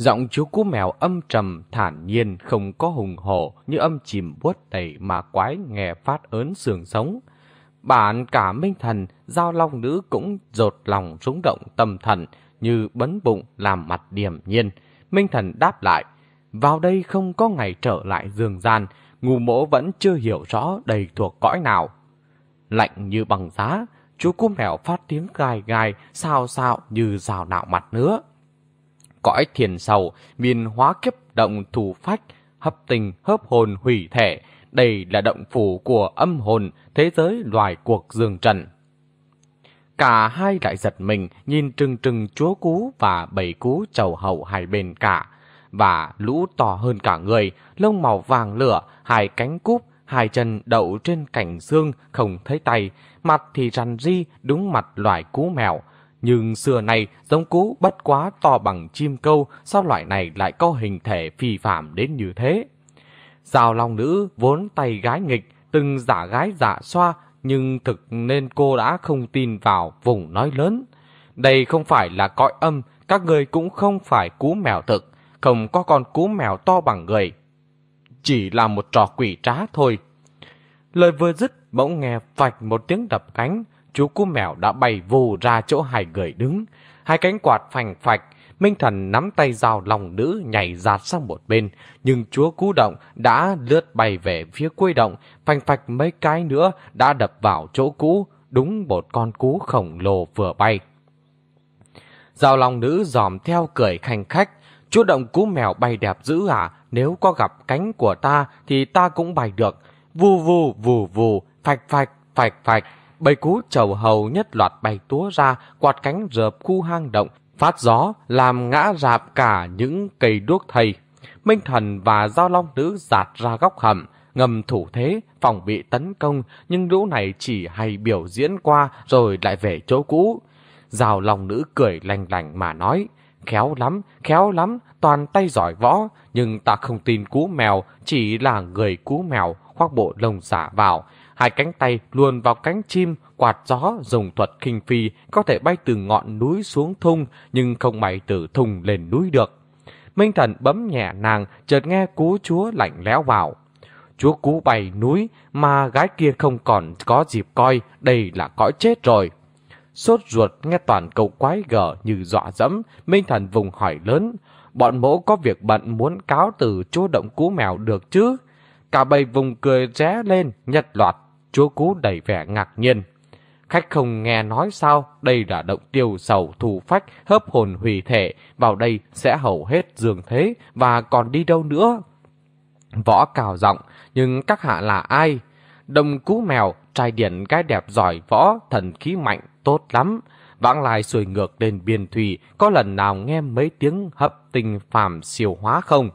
Giọng chú cú mèo âm trầm thản nhiên không có hùng hổ như âm chìm buốt đầy mà quái nghe phát ớn sườn sống. Bản cả minh thần, giao long nữ cũng rột lòng rúng động tâm thần như bấn bụng làm mặt điềm nhiên. Minh thần đáp lại, vào đây không có ngày trở lại dương gian, ngu mỗ vẫn chưa hiểu rõ đầy thuộc cõi nào. Lạnh như bằng giá, chú cú mèo phát tiếng gai gai, sao sao như rào nạo mặt nữa cõi thiền sầu, miền hóa kiếp động thủ phách, hấp tình hớp hồn hủy thể, đây là động phủ của âm hồn, thế giới loài cuộc dương trần. Cả hai lại giật mình, nhìn trừng trừng chúa cú và bầy cú chầu hậu hai bên cả, và lũ to hơn cả người, lông màu vàng lửa, hai cánh cúp, hai chân đậu trên cảnh xương, không thấy tay, mặt thì rằn ri, đúng mặt loài cú mèo, nhưng xưa nay giống cú bất quá to bằng chim câu, sao loại này lại có hình thể phi phạm đến như thế? Giao long nữ vốn tay gái nghịch, từng giả gái giả xoa, nhưng thực nên cô đã không tin vào vùng nói lớn. Đây không phải là cõi âm, các người cũng không phải cú mèo thực, không có con cú mèo to bằng người. Chỉ là một trò quỷ trá thôi. Lời vừa dứt, bỗng nghe phạch một tiếng đập cánh, chú cú mèo đã bay vù ra chỗ hai người đứng. Hai cánh quạt phành phạch, Minh Thần nắm tay dao lòng nữ nhảy giạt sang một bên, nhưng chúa cú động đã lướt bay về phía cuối động, phành phạch mấy cái nữa đã đập vào chỗ cũ, đúng một con cú khổng lồ vừa bay. Dao lòng nữ dòm theo cười khanh khách, chú động cú mèo bay đẹp dữ à, nếu có gặp cánh của ta thì ta cũng bay được. Vù vù vù vù, phạch phạch, phạch phạch, bầy cú trầu hầu nhất loạt bay túa ra, quạt cánh rợp khu hang động, phát gió làm ngã rạp cả những cây đuốc thầy. Minh thần và giao long nữ giạt ra góc hầm, ngầm thủ thế, phòng bị tấn công, nhưng lũ này chỉ hay biểu diễn qua rồi lại về chỗ cũ. Giao long nữ cười lành lành mà nói, khéo lắm, khéo lắm, toàn tay giỏi võ, nhưng ta không tin cú mèo, chỉ là người cú mèo khoác bộ lông giả vào, hai cánh tay luồn vào cánh chim, quạt gió dùng thuật kinh phi có thể bay từ ngọn núi xuống thung nhưng không bay từ thung lên núi được. Minh thần bấm nhẹ nàng, chợt nghe cú chúa lạnh lẽo vào. Chúa cú bay núi mà gái kia không còn có dịp coi, đây là cõi chết rồi. Sốt ruột nghe toàn câu quái gở như dọa dẫm, Minh thần vùng hỏi lớn. Bọn mỗ có việc bận muốn cáo từ chúa động cú mèo được chứ? Cả bầy vùng cười ré lên, nhật loạt chúa cú đầy vẻ ngạc nhiên. Khách không nghe nói sao, đây là động tiêu sầu thù phách, hớp hồn hủy thể, vào đây sẽ hầu hết dường thế, và còn đi đâu nữa? Võ cào giọng, nhưng các hạ là ai? Đồng cú mèo, trai điển cái đẹp giỏi võ, thần khí mạnh, tốt lắm. Vãng lai xuôi ngược lên biên thủy, có lần nào nghe mấy tiếng hấp tinh phàm siêu hóa không?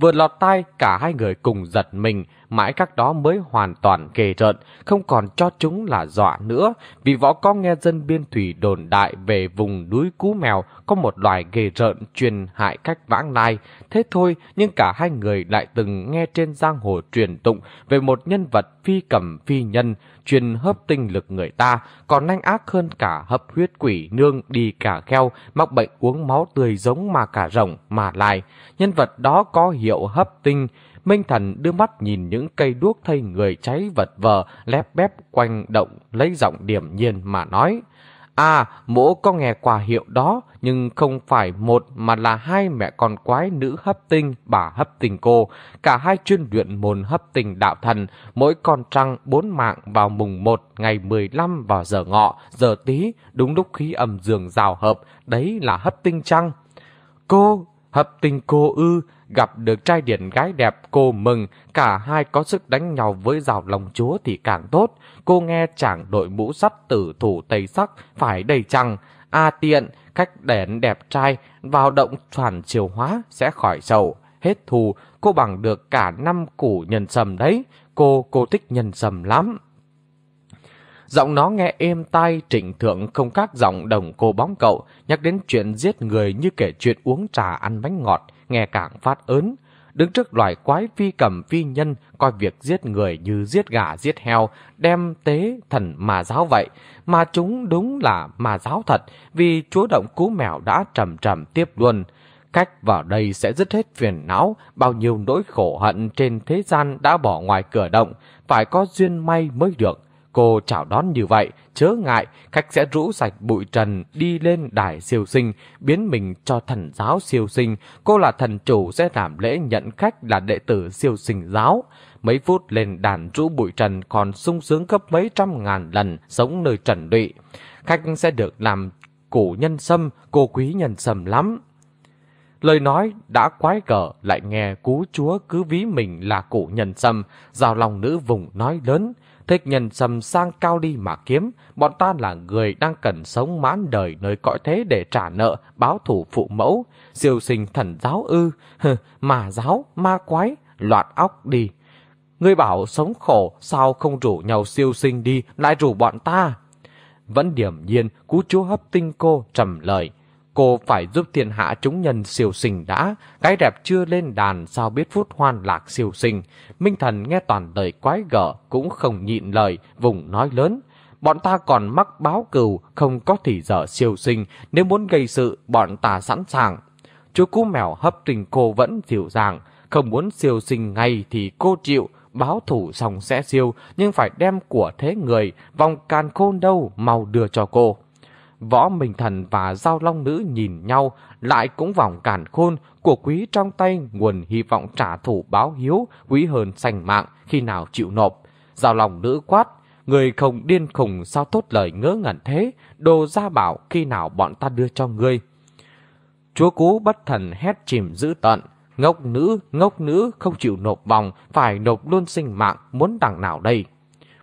Vừa lọt tai, cả hai người cùng giật mình, mãi các đó mới hoàn toàn kề rợn, không còn cho chúng là dọa nữa, vì võ có nghe dân biên thủy đồn đại về vùng núi Cú Mèo có một loài ghê rợn truyền hại cách vãng lai. Thế thôi, nhưng cả hai người lại từng nghe trên giang hồ truyền tụng về một nhân vật phi cầm phi nhân, truyền hấp tinh lực người ta, còn nhanh ác hơn cả hấp huyết quỷ nương đi cả kheo, mắc bệnh uống máu tươi giống mà cả rồng mà lại. Nhân vật đó có hiệu hấp tinh, Minh Thần đưa mắt nhìn những cây đuốc thay người cháy vật vờ, lép bép quanh động, lấy giọng điểm nhiên mà nói. À, mỗ có nghe quà hiệu đó, nhưng không phải một mà là hai mẹ con quái nữ hấp tinh, bà hấp tinh cô. Cả hai chuyên luyện môn hấp tinh đạo thần, mỗi con trăng bốn mạng vào mùng 1 ngày 15 vào giờ ngọ, giờ tí, đúng lúc khí âm dương rào hợp, đấy là hấp tinh trăng. Cô, hấp tinh cô ư, gặp được trai điển gái đẹp cô mừng, cả hai có sức đánh nhau với rào lòng chúa thì càng tốt. Cô nghe chàng đội mũ sắt tử thủ tây sắc, phải đầy chăng. A tiện, cách đèn đẹp trai, vào động phản chiều hóa sẽ khỏi sầu. Hết thù, cô bằng được cả năm củ nhân sầm đấy. Cô, cô thích nhân sầm lắm. Giọng nó nghe êm tai, trịnh thượng không khác giọng đồng cô bóng cậu, nhắc đến chuyện giết người như kể chuyện uống trà ăn bánh ngọt, nghe càng phát ớn. Đứng trước loài quái phi cầm phi nhân, coi việc giết người như giết gà giết heo, đem tế thần mà giáo vậy. Mà chúng đúng là mà giáo thật, vì chúa động cú mèo đã trầm trầm tiếp luôn. Cách vào đây sẽ dứt hết phiền não, bao nhiêu nỗi khổ hận trên thế gian đã bỏ ngoài cửa động, phải có duyên may mới được. Cô chào đón như vậy, chớ ngại, khách sẽ rũ sạch bụi trần đi lên đài siêu sinh, biến mình cho thần giáo siêu sinh. Cô là thần chủ sẽ làm lễ nhận khách là đệ tử siêu sinh giáo. Mấy phút lên đàn rũ bụi trần còn sung sướng gấp mấy trăm ngàn lần sống nơi trần lụy. Khách sẽ được làm cổ nhân sâm, cô quý nhân sâm lắm. Lời nói đã quái gở lại nghe cú chúa cứ ví mình là cụ nhân sâm, giao lòng nữ vùng nói lớn thích nhân sầm sang cao đi mà kiếm, bọn ta là người đang cần sống mãn đời nơi cõi thế để trả nợ, báo thủ phụ mẫu, siêu sinh thần giáo ư, mà giáo, ma quái, loạt óc đi. Ngươi bảo sống khổ, sao không rủ nhau siêu sinh đi, lại rủ bọn ta? Vẫn điểm nhiên, cú chúa hấp tinh cô trầm lời. Cô phải giúp thiên hạ chúng nhân siêu sinh đã, cái đẹp chưa lên đàn sao biết phút hoan lạc siêu sinh. Minh thần nghe toàn lời quái gở cũng không nhịn lời, vùng nói lớn. Bọn ta còn mắc báo cừu, không có thì giờ siêu sinh, nếu muốn gây sự, bọn ta sẵn sàng. Chú cú mèo hấp tình cô vẫn dịu dàng, không muốn siêu sinh ngay thì cô chịu, báo thủ xong sẽ siêu, nhưng phải đem của thế người, vòng can khôn đâu, mau đưa cho cô. Võ Minh Thần và Giao Long Nữ nhìn nhau, lại cũng vòng cản khôn, của quý trong tay nguồn hy vọng trả thù báo hiếu, quý hơn sành mạng khi nào chịu nộp. Giao Long Nữ quát, người không điên khùng sao tốt lời ngớ ngẩn thế, đồ ra bảo khi nào bọn ta đưa cho ngươi. Chúa cú bất thần hét chìm dữ tận, ngốc nữ, ngốc nữ không chịu nộp vòng, phải nộp luôn sinh mạng, muốn đằng nào đây?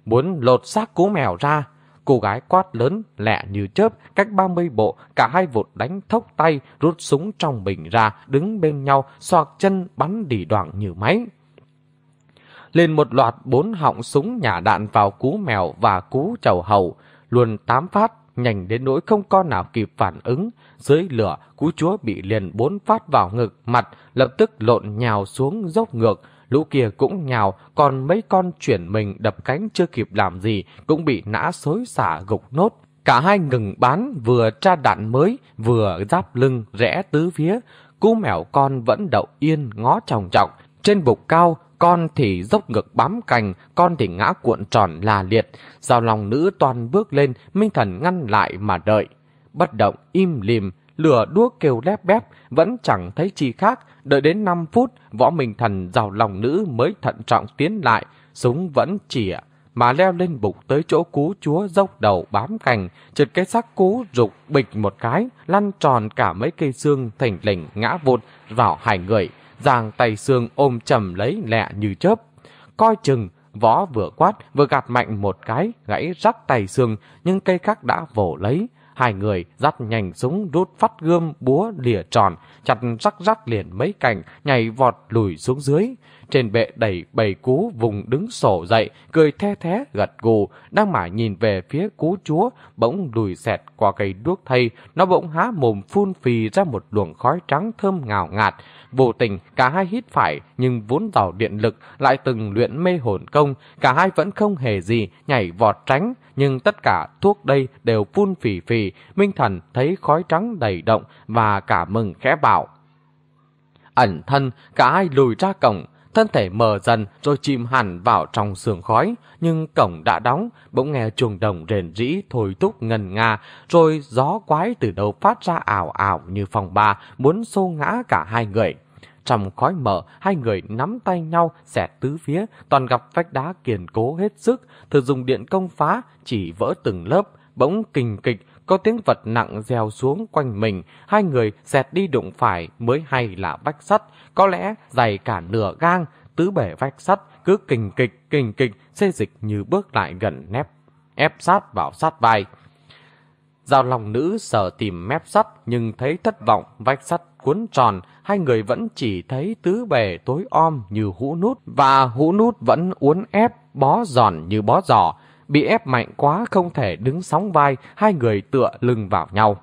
Muốn lột xác cú mèo ra, Cô gái quát lớn, lẹ như chớp, cách 30 bộ, cả hai vụt đánh thốc tay, rút súng trong bình ra, đứng bên nhau, xoạc chân bắn đỉ đoạn như máy. Lên một loạt bốn họng súng nhả đạn vào cú mèo và cú chầu hầu, luôn tám phát, nhanh đến nỗi không con nào kịp phản ứng. Dưới lửa, cú chúa bị liền bốn phát vào ngực, mặt, lập tức lộn nhào xuống dốc ngược, lũ kia cũng nhào, còn mấy con chuyển mình đập cánh chưa kịp làm gì cũng bị nã xối xả gục nốt. Cả hai ngừng bán, vừa tra đạn mới, vừa giáp lưng, rẽ tứ phía. Cú mèo con vẫn đậu yên, ngó trọng trọng. Trên bục cao, con thì dốc ngực bám cành, con thì ngã cuộn tròn là liệt. Giao lòng nữ toàn bước lên, Minh Thần ngăn lại mà đợi. Bất động, im lìm, lửa đuốc kêu lép bép, vẫn chẳng thấy chi khác, Đợi đến 5 phút, võ minh thần giàu lòng nữ mới thận trọng tiến lại, súng vẫn chỉa, mà leo lên bục tới chỗ cú chúa dốc đầu bám cành, trượt cái xác cú rục bịch một cái, lăn tròn cả mấy cây xương thành lệnh ngã vụt vào hải người, giang tay xương ôm chầm lấy lẹ như chớp. Coi chừng, võ vừa quát vừa gạt mạnh một cái, gãy rắc tay xương, nhưng cây khác đã vồ lấy. Hai người dắt nhanh súng rút phát gươm búa lìa tròn, chặt rắc rắc liền mấy cành, nhảy vọt lùi xuống dưới. Trên bệ đẩy bầy cú vùng đứng sổ dậy, cười the thế gật gù, đang mải nhìn về phía cú chúa, bỗng lùi xẹt qua cây đuốc thay, nó bỗng há mồm phun phì ra một luồng khói trắng thơm ngào ngạt. Vô tình, cả hai hít phải, nhưng vốn giàu điện lực, lại từng luyện mê hồn công, cả hai vẫn không hề gì, nhảy vọt tránh, nhưng tất cả thuốc đây đều phun phì phì, Minh Thần thấy khói trắng đầy động và cả mừng khẽ bảo. Ẩn thân, cả hai lùi ra cổng, thân thể mờ dần rồi chìm hẳn vào trong sương khói, nhưng cổng đã đóng, bỗng nghe chuồng đồng rền rĩ thôi thúc ngần nga, rồi gió quái từ đầu phát ra ảo ảo như phòng ba, muốn xô ngã cả hai người. Trong khói mở, hai người nắm tay nhau, xẹt tứ phía, toàn gặp vách đá kiên cố hết sức, thử dùng điện công phá, chỉ vỡ từng lớp, bỗng kinh kịch, có tiếng vật nặng dèo xuống quanh mình, hai người xẹt đi đụng phải mới hay là vách sắt, có lẽ dày cả nửa gang, tứ bể vách sắt cứ kình kịch, kình kịch, xê dịch như bước lại gần nép, ép sát vào sát vai. Giao lòng nữ sợ tìm mép sắt nhưng thấy thất vọng, vách sắt cuốn tròn, hai người vẫn chỉ thấy tứ bề tối om như hũ nút và hũ nút vẫn uốn ép, bó giòn như bó giò. Bị ép mạnh quá không thể đứng sóng vai, hai người tựa lưng vào nhau.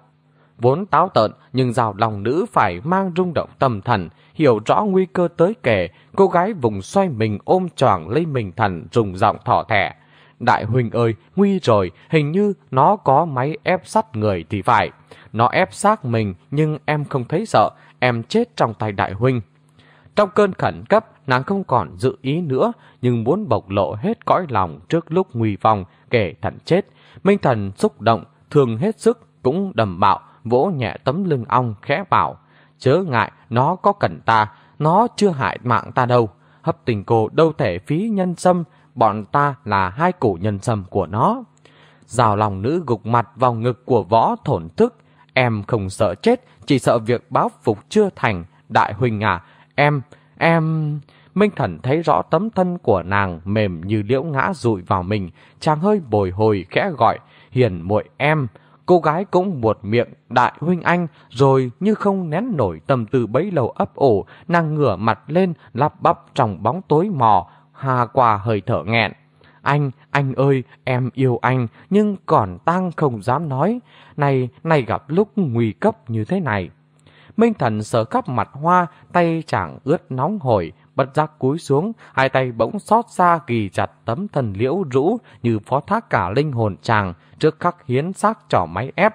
Vốn táo tợn nhưng rào lòng nữ phải mang rung động tâm thần, hiểu rõ nguy cơ tới kể, cô gái vùng xoay mình ôm choàng lấy mình thần dùng giọng thỏ thẻ. Đại huynh ơi, nguy rồi, hình như nó có máy ép sắt người thì phải. Nó ép xác mình nhưng em không thấy sợ, em chết trong tay đại huynh. Trong cơn khẩn cấp, nàng không còn dự ý nữa, nhưng muốn bộc lộ hết cõi lòng trước lúc nguy vong, kể thận chết. Minh thần xúc động, thường hết sức, cũng đầm bạo, vỗ nhẹ tấm lưng ong khẽ bảo. Chớ ngại, nó có cần ta, nó chưa hại mạng ta đâu. Hấp tình cô đâu thể phí nhân sâm, bọn ta là hai cổ nhân sâm của nó. Rào lòng nữ gục mặt vào ngực của võ thổn thức. Em không sợ chết, chỉ sợ việc báo phục chưa thành. Đại huynh à, em, em... Minh Thần thấy rõ tấm thân của nàng mềm như liễu ngã rụi vào mình, chàng hơi bồi hồi khẽ gọi, hiền muội em. Cô gái cũng buột miệng, đại huynh anh, rồi như không nén nổi tâm tư bấy lâu ấp ổ, nàng ngửa mặt lên, lắp bắp trong bóng tối mò, hà qua hơi thở nghẹn. Anh, anh ơi, em yêu anh, nhưng còn tang không dám nói. Này, này gặp lúc nguy cấp như thế này. Minh thần sờ khắp mặt hoa, tay chàng ướt nóng hổi, bất giác cúi xuống, hai tay bỗng xót xa ghi chặt tấm thần liễu rũ như phó thác cả linh hồn chàng trước khắc hiến xác trỏ máy ép.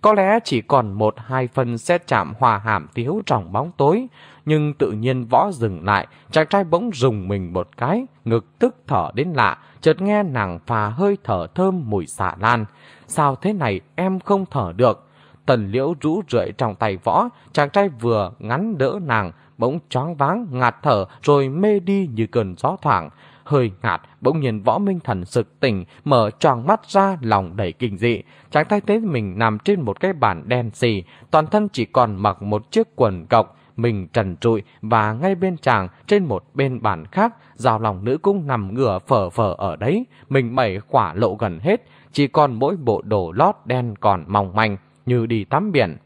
Có lẽ chỉ còn một hai phần sẽ chạm hòa hàm thiếu trong bóng tối, nhưng tự nhiên võ dừng lại, chàng trai bỗng rùng mình một cái, ngực tức thở đến lạ, chợt nghe nàng phà hơi thở thơm mùi xạ lan. Sao thế này em không thở được? Tần liễu rũ rượi trong tay võ, chàng trai vừa ngắn đỡ nàng, bỗng choáng váng, ngạt thở rồi mê đi như cơn gió thoảng. Hơi ngạt, bỗng nhiên võ minh thần sực tỉnh, mở tròn mắt ra lòng đầy kinh dị. Chàng tay thấy mình nằm trên một cái bàn đen xì, toàn thân chỉ còn mặc một chiếc quần cọc, mình trần trụi và ngay bên chàng trên một bên bàn khác, rào lòng nữ cũng nằm ngửa phở phở ở đấy, mình bảy khỏa lộ gần hết, chỉ còn mỗi bộ đồ lót đen còn mỏng manh như đi tắm biển.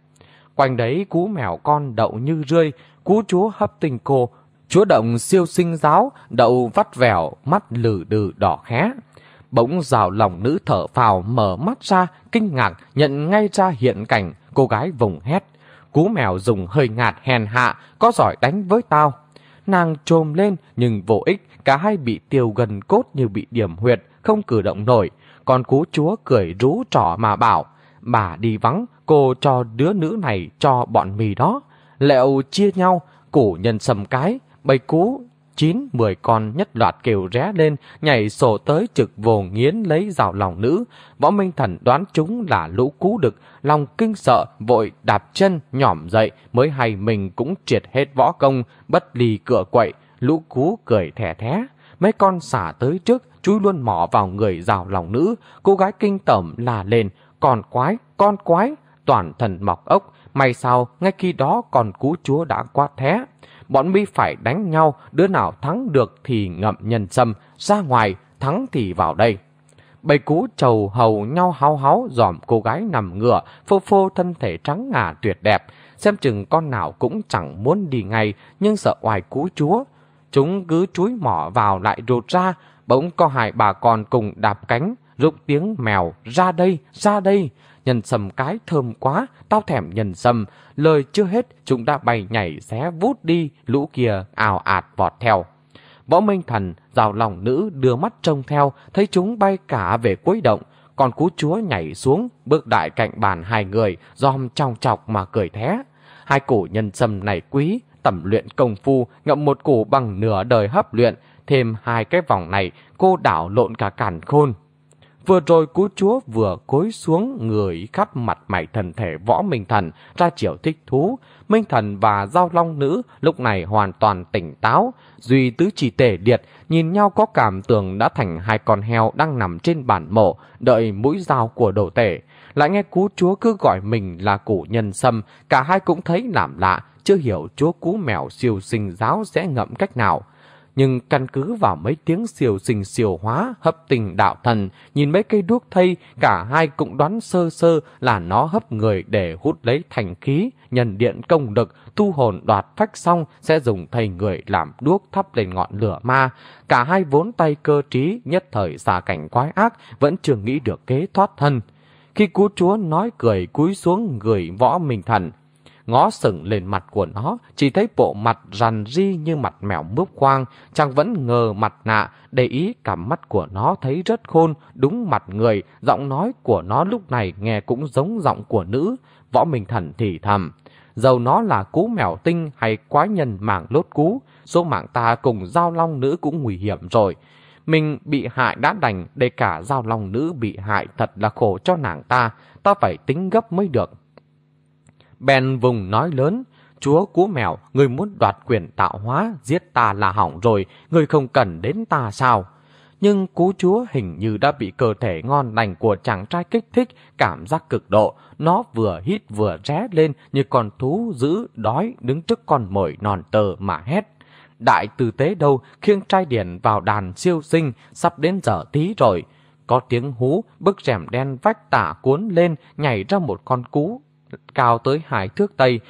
Quanh đấy cú mèo con đậu như rươi, cú chúa hấp tình cô, chúa động siêu sinh giáo, đậu vắt vẻo, mắt lử đừ đỏ khé. Bỗng rào lòng nữ thở phào mở mắt ra, kinh ngạc, nhận ngay ra hiện cảnh, cô gái vùng hét. Cú mèo dùng hơi ngạt hèn hạ, có giỏi đánh với tao. Nàng trồm lên nhưng vô ích, cả hai bị tiêu gần cốt như bị điểm huyệt, không cử động nổi. Còn cú chúa cười rú trỏ mà bảo, bà đi vắng, cô cho đứa nữ này cho bọn mì đó. Lẹo chia nhau, củ nhân sầm cái, bầy cú, chín, mười con nhất loạt kêu ré lên, nhảy sổ tới trực vồ nghiến lấy rào lòng nữ. Võ Minh Thần đoán chúng là lũ cú đực, lòng kinh sợ, vội đạp chân, nhỏm dậy, mới hay mình cũng triệt hết võ công, bất lì cửa quậy, lũ cú cười thẻ thé. Mấy con xả tới trước, chui luôn mỏ vào người rào lòng nữ, cô gái kinh tởm là lên, con quái, con quái, toàn thần mọc ốc, may sao ngay khi đó còn cú chúa đã qua thế Bọn mi phải đánh nhau, đứa nào thắng được thì ngậm nhân sâm, ra ngoài, thắng thì vào đây. Bầy cú trầu hầu nhau háo háo dòm cô gái nằm ngựa phô phô thân thể trắng ngà tuyệt đẹp. Xem chừng con nào cũng chẳng muốn đi ngay, nhưng sợ oài cú chúa. Chúng cứ chúi mỏ vào lại rụt ra, bỗng có hai bà con cùng đạp cánh, rụng tiếng mèo, ra đây, ra đây. Nhân sâm cái thơm quá, tao thèm nhân sâm. Lời chưa hết, chúng đã bay nhảy xé vút đi, lũ kia ào ạt vọt theo. Võ Minh Thần, rào lòng nữ đưa mắt trông theo, thấy chúng bay cả về cuối động. Còn cú chúa nhảy xuống, bước đại cạnh bàn hai người, dòm trong chọc mà cười thé. Hai củ nhân sâm này quý, tẩm luyện công phu, ngậm một củ bằng nửa đời hấp luyện, thêm hai cái vòng này, cô đảo lộn cả cản khôn. Vừa rồi cú chúa vừa cối xuống người khắp mặt mày thần thể võ minh thần ra chiều thích thú. Minh thần và giao long nữ lúc này hoàn toàn tỉnh táo. Duy tứ chỉ tể điệt nhìn nhau có cảm tưởng đã thành hai con heo đang nằm trên bản mộ đợi mũi dao của đồ tể. lại nghe cú chúa cứ gọi mình là củ nhân sâm, cả hai cũng thấy làm lạ, chưa hiểu chúa cú mèo siêu sinh giáo sẽ ngậm cách nào nhưng căn cứ vào mấy tiếng siêu sinh siêu hóa, hấp tình đạo thần, nhìn mấy cây đuốc thây, cả hai cũng đoán sơ sơ là nó hấp người để hút lấy thành khí, nhân điện công lực, tu hồn đoạt phách xong sẽ dùng thầy người làm đuốc thắp lên ngọn lửa ma. Cả hai vốn tay cơ trí, nhất thời xa cảnh quái ác, vẫn chưa nghĩ được kế thoát thân. Khi cú chúa nói cười cúi xuống người võ minh thần, ngó sừng lên mặt của nó, chỉ thấy bộ mặt rằn ri như mặt mèo mướp khoang, chàng vẫn ngờ mặt nạ, để ý cảm mắt của nó thấy rất khôn, đúng mặt người, giọng nói của nó lúc này nghe cũng giống giọng của nữ, võ minh thần thì thầm. Dầu nó là cú mèo tinh hay quái nhân mạng lốt cú, số mạng ta cùng giao long nữ cũng nguy hiểm rồi. Mình bị hại đã đành, để cả giao long nữ bị hại thật là khổ cho nàng ta, ta phải tính gấp mới được. Bèn vùng nói lớn, chúa cú mèo, người muốn đoạt quyền tạo hóa, giết ta là hỏng rồi, người không cần đến ta sao? Nhưng cú chúa hình như đã bị cơ thể ngon lành của chàng trai kích thích, cảm giác cực độ. Nó vừa hít vừa ré lên như con thú dữ đói đứng trước con mồi non tờ mà hét. Đại tư tế đâu khiêng trai điển vào đàn siêu sinh, sắp đến giờ tí rồi. Có tiếng hú, bức rèm đen vách tả cuốn lên, nhảy ra một con cú cao tới hai thước tây.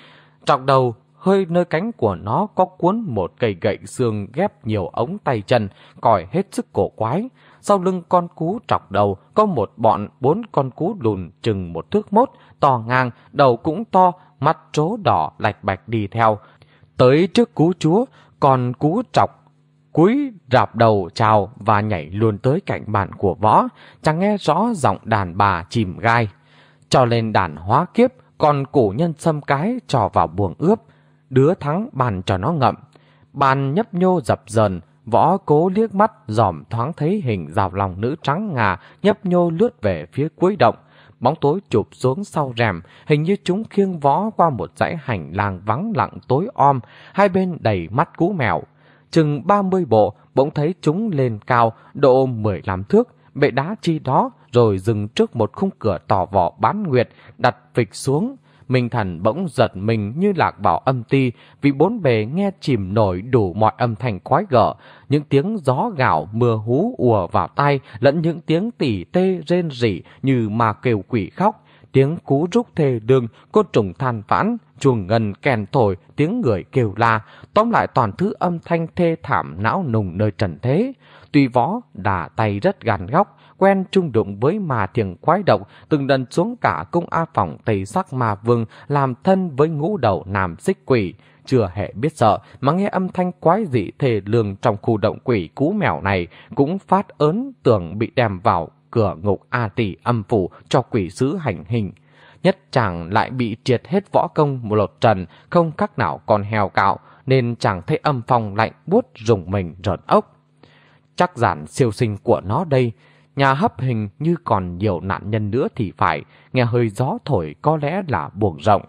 trọc đầu, hơi nơi cánh của nó có cuốn một cây gậy xương ghép nhiều ống tay chân, còi hết sức cổ quái. Sau lưng con cú trọc đầu có một bọn bốn con cú lùn chừng một thước mốt, to ngang, đầu cũng to, mắt trố đỏ lạch bạch đi theo. Tới trước cú chúa, con cú trọc cúi rạp đầu chào và nhảy luôn tới cạnh bàn của võ, chẳng nghe rõ giọng đàn bà chìm gai. Cho lên đàn hóa kiếp, còn cổ nhân xâm cái trò vào buồng ướp, đứa thắng bàn cho nó ngậm. Bàn nhấp nhô dập dần, võ cố liếc mắt dòm thoáng thấy hình rào lòng nữ trắng ngà nhấp nhô lướt về phía cuối động. Bóng tối chụp xuống sau rèm, hình như chúng khiêng võ qua một dãy hành lang vắng lặng tối om, hai bên đầy mắt cú mèo. Chừng 30 bộ, bỗng thấy chúng lên cao, độ 15 thước, bệ đá chi đó, rồi dừng trước một khung cửa tỏ vỏ bán nguyệt, đặt phịch xuống. Minh Thần bỗng giật mình như lạc vào âm ti, vì bốn bề nghe chìm nổi đủ mọi âm thanh quái gở, những tiếng gió gạo mưa hú ùa vào tai, lẫn những tiếng tỉ tê rên rỉ như mà kêu quỷ khóc, tiếng cú rúc thề đường, côn trùng than vãn, chuồng ngân kèn thổi, tiếng người kêu la, tóm lại toàn thứ âm thanh thê thảm não nùng nơi trần thế. Tuy võ đà tay rất gàn góc, quen trung đụng với mà thiền quái động từng lần xuống cả cung A phòng tây sắc mà vương làm thân với ngũ đầu nam xích quỷ. Chưa hề biết sợ mà nghe âm thanh quái dị thề lường trong khu động quỷ cú mèo này cũng phát ớn tưởng bị đem vào cửa ngục A tỷ âm phủ cho quỷ sứ hành hình. Nhất chàng lại bị triệt hết võ công một lột trần, không khác nào còn heo cạo, nên chàng thấy âm phong lạnh buốt rùng mình rợn ốc. Chắc giản siêu sinh của nó đây, nhà hấp hình như còn nhiều nạn nhân nữa thì phải, nghe hơi gió thổi có lẽ là buồng rộng.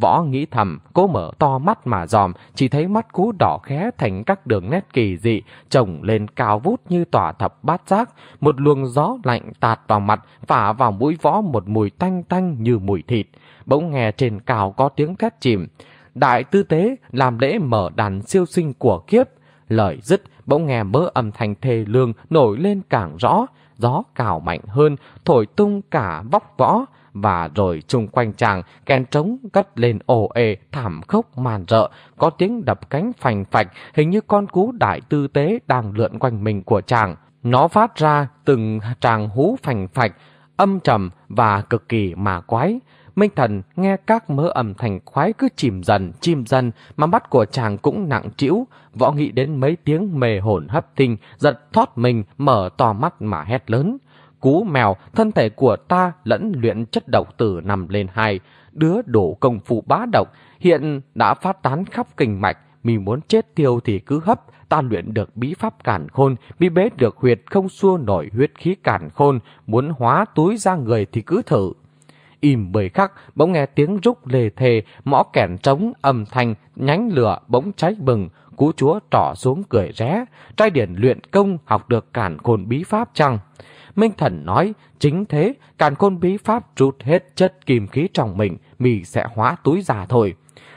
Võ nghĩ thầm, cố mở to mắt mà dòm, chỉ thấy mắt cú đỏ khé thành các đường nét kỳ dị, trồng lên cao vút như tỏa thập bát giác. Một luồng gió lạnh tạt vào mặt, phả vào mũi võ một mùi tanh tanh như mùi thịt. Bỗng nghe trên cao có tiếng thét chìm. Đại tư tế làm lễ mở đàn siêu sinh của kiếp. Lời dứt, bỗng nghe mớ âm thanh thê lương nổi lên càng rõ, gió cào mạnh hơn, thổi tung cả vóc võ, và rồi chung quanh chàng, kèn trống cất lên ồ ề, thảm khốc màn rợ, có tiếng đập cánh phành phạch, hình như con cú đại tư tế đang lượn quanh mình của chàng. Nó phát ra từng tràng hú phành phạch, âm trầm và cực kỳ mà quái. Minh thần nghe các mớ âm thanh khoái cứ chìm dần, chìm dần, mà mắt của chàng cũng nặng trĩu, võ nghĩ đến mấy tiếng mề hồn hấp tinh, giật thoát mình, mở to mắt mà hét lớn. Cú mèo, thân thể của ta lẫn luyện chất độc tử nằm lên hai, đứa đổ công phu bá độc, hiện đã phát tán khắp kinh mạch, Mì muốn chết tiêu thì cứ hấp, ta luyện được bí pháp cản khôn, mi bế được huyệt không xua nổi huyết khí cản khôn, muốn hóa túi ra người thì cứ thử. Im bởi khắc, bỗng nghe tiếng rúc lề thề, mõ kẻn trống, âm thanh, nhánh lửa bỗng cháy bừng, cú chúa trỏ xuống cười ré, trai điển luyện công học được cản khôn bí pháp chăng? Minh Thần nói, chính thế, càn khôn bí pháp rút hết chất kim khí trong mình, mì sẽ hóa túi già thôi.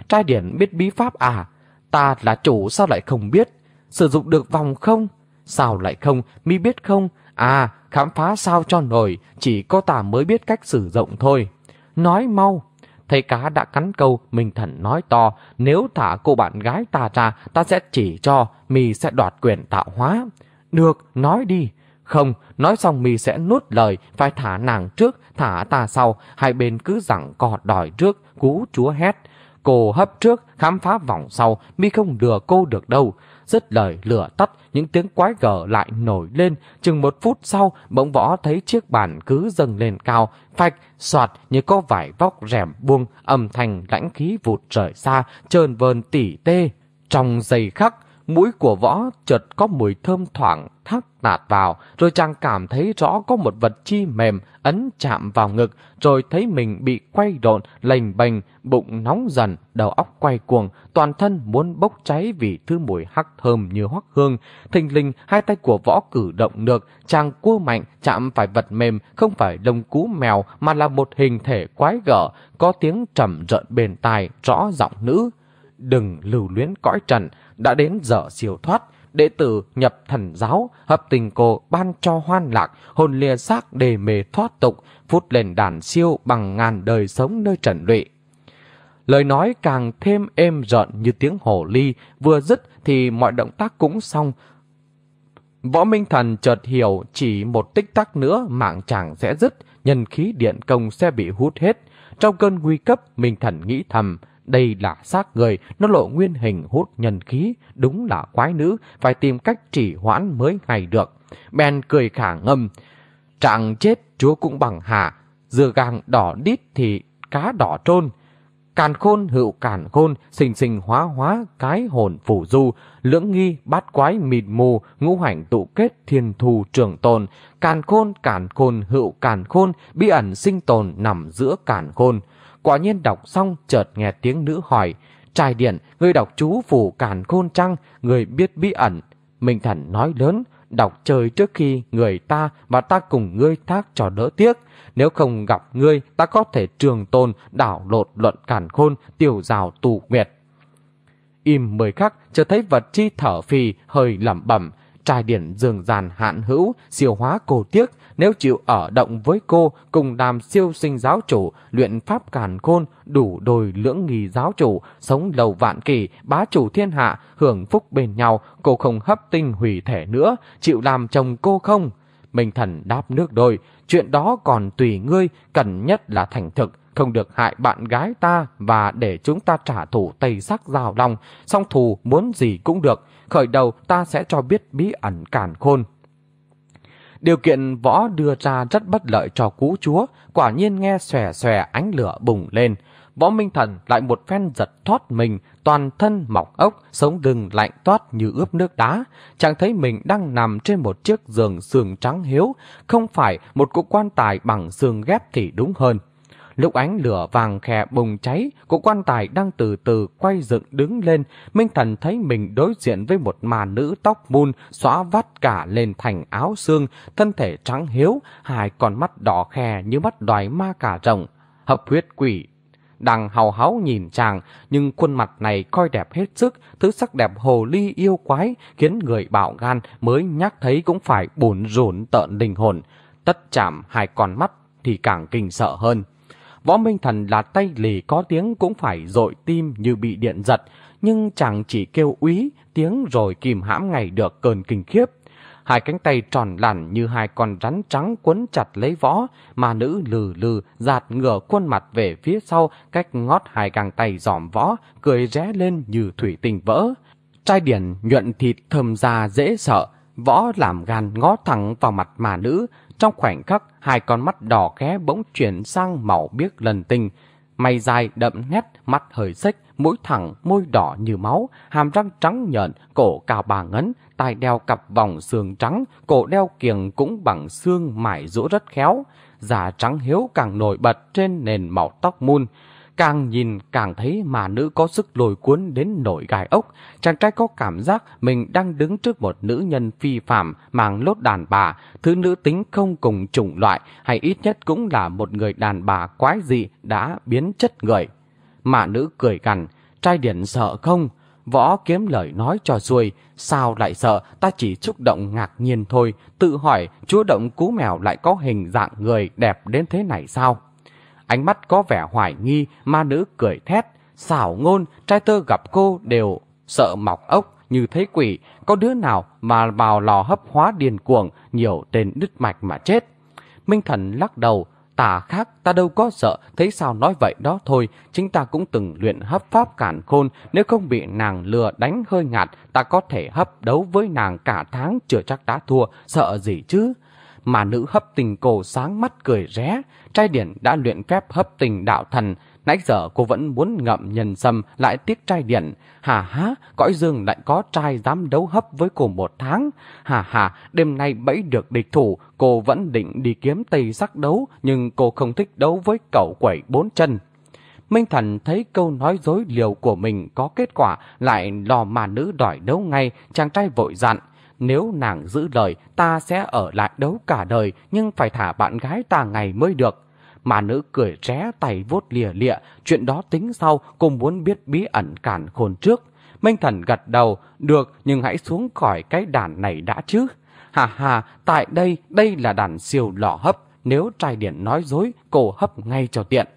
Trai điển biết bí pháp à? Ta là chủ sao lại không biết? Sử dụng được vòng không? Sao lại không? Mi biết không? À, khám phá sao cho nổi, chỉ có ta mới biết cách sử dụng thôi. Nói mau. Thầy cá đã cắn câu, Minh Thần nói to, nếu thả cô bạn gái ta ra, ta sẽ chỉ cho, mì sẽ đoạt quyền tạo hóa. Được, nói đi. Không, nói xong mì sẽ nuốt lời, phải thả nàng trước, thả ta sau, hai bên cứ rằng cò đòi trước, cú chúa hét. Cô hấp trước, khám phá vòng sau, mi không lừa cô được đâu. Dứt lời lửa tắt, những tiếng quái gở lại nổi lên. Chừng một phút sau, bỗng võ thấy chiếc bàn cứ dâng lên cao, phạch, soạt như có vải vóc rèm buông, âm thanh lãnh khí vụt rời xa, trơn vơn tỉ tê. Trong giây khắc, mũi của võ chợt có mùi thơm thoảng thắt nạt vào, rồi chàng cảm thấy rõ có một vật chi mềm ấn chạm vào ngực, rồi thấy mình bị quay độn, lềnh bềnh, bụng nóng dần, đầu óc quay cuồng, toàn thân muốn bốc cháy vì thứ mùi hắc thơm như hoắc hương. Thình lình hai tay của võ cử động được, chàng cua mạnh chạm phải vật mềm, không phải lông cú mèo mà là một hình thể quái gở, có tiếng trầm rợn bền tai, rõ giọng nữ. Đừng lưu luyến cõi trần, đã đến giờ siêu thoát, đệ tử nhập thần giáo, hợp tình cô ban cho hoan lạc, hồn lìa xác đề mề thoát tục, phút lên đàn siêu bằng ngàn đời sống nơi trần lụy. Lời nói càng thêm êm rợn như tiếng hồ ly, vừa dứt thì mọi động tác cũng xong. Võ Minh Thần chợt hiểu chỉ một tích tắc nữa mạng chàng sẽ dứt, nhân khí điện công sẽ bị hút hết. Trong cơn nguy cấp, Minh Thần nghĩ thầm, đây là xác người, nó lộ nguyên hình hút nhân khí, đúng là quái nữ, phải tìm cách trì hoãn mới ngày được. Ben cười khả ngâm, trạng chết chúa cũng bằng hạ, dừa gang đỏ đít thì cá đỏ trôn. Càn khôn hữu càn khôn, sinh sinh hóa hóa, cái hồn phủ du, lưỡng nghi, bát quái mịt mù, ngũ hành tụ kết, thiên thù trường tồn. Càn khôn, càn khôn, hữu càn khôn, bí ẩn sinh tồn nằm giữa càn khôn. Quả nhiên đọc xong chợt nghe tiếng nữ hỏi, trai điện, người đọc chú phủ càn khôn trăng, người biết bí ẩn. Minh Thần nói lớn, đọc chơi trước khi người ta và ta cùng ngươi thác cho đỡ tiếc. Nếu không gặp ngươi, ta có thể trường tôn, đảo lột luận càn khôn, tiểu rào tù nguyệt. Im mười khắc, chờ thấy vật chi thở phì, hơi lẩm bẩm, trai điển dường dàn hạn hữu, siêu hóa cổ tiếc, nếu chịu ở động với cô cùng làm siêu sinh giáo chủ, luyện pháp càn khôn, đủ đồi lưỡng nghi giáo chủ, sống lâu vạn kỳ, bá chủ thiên hạ, hưởng phúc bên nhau, cô không hấp tinh hủy thể nữa, chịu làm chồng cô không? Minh thần đáp nước đôi, chuyện đó còn tùy ngươi, cần nhất là thành thực, không được hại bạn gái ta và để chúng ta trả thù tây sắc rào long, song thù muốn gì cũng được, khởi đầu ta sẽ cho biết bí ẩn càn khôn. Điều kiện võ đưa ra rất bất lợi cho cú chúa, quả nhiên nghe xòe xòe ánh lửa bùng lên. Võ Minh Thần lại một phen giật thoát mình, toàn thân mọc ốc, sống đừng lạnh toát như ướp nước đá. Chẳng thấy mình đang nằm trên một chiếc giường xương trắng hiếu, không phải một cụ quan tài bằng xương ghép thì đúng hơn. Lúc ánh lửa vàng khè bùng cháy, của quan tài đang từ từ quay dựng đứng lên. Minh Thần thấy mình đối diện với một mà nữ tóc mun xóa vắt cả lên thành áo xương, thân thể trắng hiếu, hai con mắt đỏ khè như mắt đoài ma cả rồng. Hợp huyết quỷ đang hào háo nhìn chàng, nhưng khuôn mặt này coi đẹp hết sức, thứ sắc đẹp hồ ly yêu quái, khiến người bạo gan mới nhắc thấy cũng phải bồn rộn tợn linh hồn. Tất chạm hai con mắt thì càng kinh sợ hơn. Võ Minh Thần là tay lì có tiếng cũng phải dội tim như bị điện giật, nhưng chẳng chỉ kêu úy tiếng rồi kìm hãm ngày được cơn kinh khiếp. Hai cánh tay tròn lẳn như hai con rắn trắng quấn chặt lấy võ, mà nữ lừ lừ giạt ngửa khuôn mặt về phía sau cách ngót hai găng tay giòm võ, cười ré lên như thủy tinh vỡ. Trai điển nhuận thịt thơm da dễ sợ, võ làm gan ngó thẳng vào mặt mà nữ, trong khoảnh khắc, hai con mắt đỏ khé bỗng chuyển sang màu biếc lần tinh. Mày dài đậm nét, mắt hơi xếch, mũi thẳng, môi đỏ như máu, hàm răng trắng nhợn, cổ cao bà ngấn, tai đeo cặp vòng xương trắng, cổ đeo kiềng cũng bằng xương mải rũ rất khéo. Giả trắng hiếu càng nổi bật trên nền màu tóc mun. Càng nhìn càng thấy mà nữ có sức lồi cuốn đến nổi gai ốc. Chàng trai có cảm giác mình đang đứng trước một nữ nhân phi phạm mang lốt đàn bà, thứ nữ tính không cùng chủng loại hay ít nhất cũng là một người đàn bà quái dị đã biến chất người. Mà nữ cười gằn, trai điển sợ không? Võ kiếm lời nói cho xuôi, sao lại sợ, ta chỉ xúc động ngạc nhiên thôi, tự hỏi chúa động cú mèo lại có hình dạng người đẹp đến thế này sao? Ánh mắt có vẻ hoài nghi, ma nữ cười thét, xảo ngôn, trai tơ gặp cô đều sợ mọc ốc như thấy quỷ, có đứa nào mà vào lò hấp hóa điền cuồng, nhiều tên đứt mạch mà chết. Minh Thần lắc đầu, ta khác, ta đâu có sợ, thấy sao nói vậy đó thôi, chính ta cũng từng luyện hấp pháp cản khôn, nếu không bị nàng lừa đánh hơi ngạt, ta có thể hấp đấu với nàng cả tháng chưa chắc đã thua, sợ gì chứ. Mà nữ hấp tình cổ sáng mắt cười ré, trai điển đã luyện phép hấp tình đạo thần, nãy giờ cô vẫn muốn ngậm nhân sâm lại tiếc trai điển. Hà há, cõi dương lại có trai dám đấu hấp với cô một tháng. Hà hà, đêm nay bẫy được địch thủ, cô vẫn định đi kiếm tây sắc đấu, nhưng cô không thích đấu với cậu quẩy bốn chân. Minh Thần thấy câu nói dối liều của mình có kết quả, lại lò mà nữ đòi đấu ngay, chàng trai vội dặn. Nếu nàng giữ lời, ta sẽ ở lại đấu cả đời, nhưng phải thả bạn gái ta ngày mới được. Mà nữ cười ré tay vuốt lìa lịa, chuyện đó tính sau, cô muốn biết bí ẩn cản khôn trước. Minh Thần gật đầu, được, nhưng hãy xuống khỏi cái đàn này đã chứ. Hà hà, tại đây, đây là đàn siêu lò hấp, nếu trai điện nói dối, cô hấp ngay cho tiện.